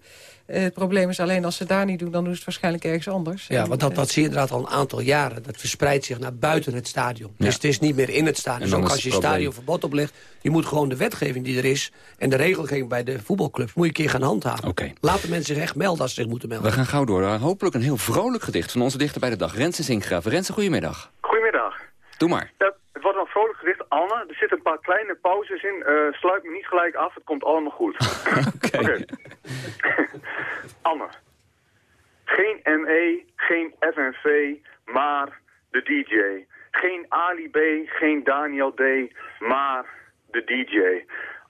Uh, het probleem is alleen als ze daar niet doen, dan doen ze het waarschijnlijk ergens anders. Ja, want dat, dat zie je inderdaad al een aantal jaren. Dat verspreidt zich naar buiten het stadion. Ja. Dus het is niet meer in het stadion. Dus ook als je stadionverbod oplegt, je moet gewoon de wetgeving die er is... en de regelgeving bij de voetbalclubs, moet je een keer gaan handhaven. Okay. Laten mensen zich echt melden als ze zich moeten melden. We gaan gauw door. Hopelijk een heel vrolijk gedicht van onze dichter bij de dag. Rensen Zinkgraaf. Rensen, goedemiddag. Goedemiddag. Doe maar. Ja, het wordt een vrolijk gedicht. Anne, er zitten een paar kleine pauzes in. Uh, sluit me niet gelijk af, het komt allemaal goed. Oké. Okay. Anne. Geen ME, geen FNV, maar de DJ. Geen Ali B, geen Daniel D, maar de DJ.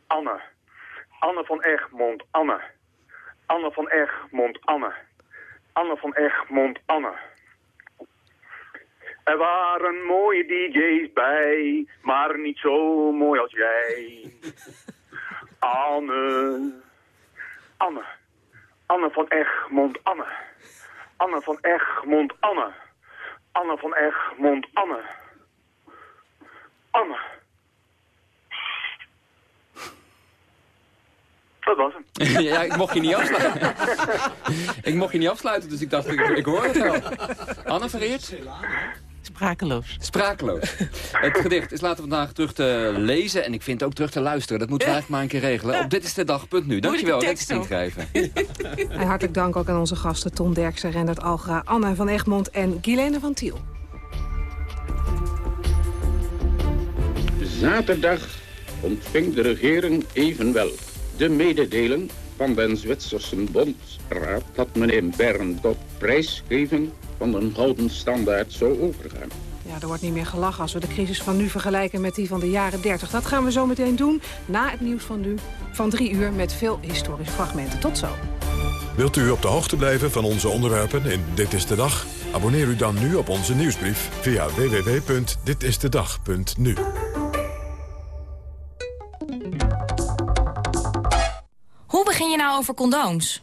Anne. Anne van Egmond, Anne. Anne van Egmond, Anne. Anne van Egmond, Anne. Er waren mooie DJ's bij, maar niet zo mooi als jij. Anne. Anne. Anne van Egmond, Anne. Anne van Egmond, Anne. Anne van Egmond, Anne. Anne. Dat was hem. ja, ik mocht je niet afsluiten. ik mocht je niet afsluiten, dus ik dacht, ik, ik hoor het wel. Anne Verreert? Sprakeloos. Sprakeloos. Het gedicht is later vandaag terug te lezen en ik vind ook terug te luisteren. Dat moeten we eigenlijk maar een keer regelen. Op dit is de dag.nu. Dankjewel, dat is schrijven. En hartelijk dank ook aan onze gasten Ton Derksen, Rendert Algra, Anna van Egmond en Guilaine van Tiel. Zaterdag ontving de regering evenwel de mededelen van de Zwitserse Bondsraad dat meneer Bernd op prijsgeving van een gouden standaard zou overgaan. Ja, er wordt niet meer gelachen als we de crisis van nu vergelijken met die van de jaren 30. Dat gaan we zo meteen doen na het nieuws van nu van drie uur met veel historische fragmenten. Tot zo. Wilt u op de hoogte blijven van onze onderwerpen in Dit is de Dag? Abonneer u dan nu op onze nieuwsbrief via www.ditistedag.nu. Hoe begin je nou over condooms?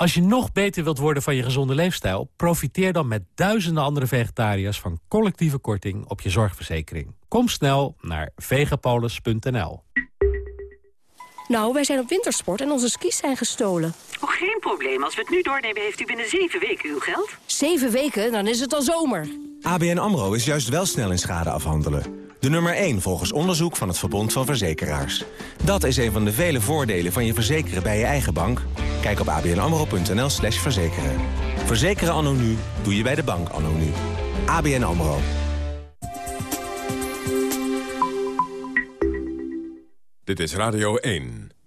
Als je nog beter wilt worden van je gezonde leefstijl... profiteer dan met duizenden andere vegetariërs... van collectieve korting op je zorgverzekering. Kom snel naar vegapolis.nl. Nou, wij zijn op wintersport en onze skis zijn gestolen. Oh, geen probleem. Als we het nu doornemen, heeft u binnen zeven weken uw geld. Zeven weken? Dan is het al zomer. ABN AMRO is juist wel snel in schade afhandelen. De nummer 1 volgens onderzoek van het Verbond van Verzekeraars. Dat is een van de vele voordelen van je verzekeren bij je eigen bank. Kijk op abnamro.nl slash verzekeren. Verzekeren anno nu doe je bij de bank anno nu. ABN AMRO. Dit is Radio 1.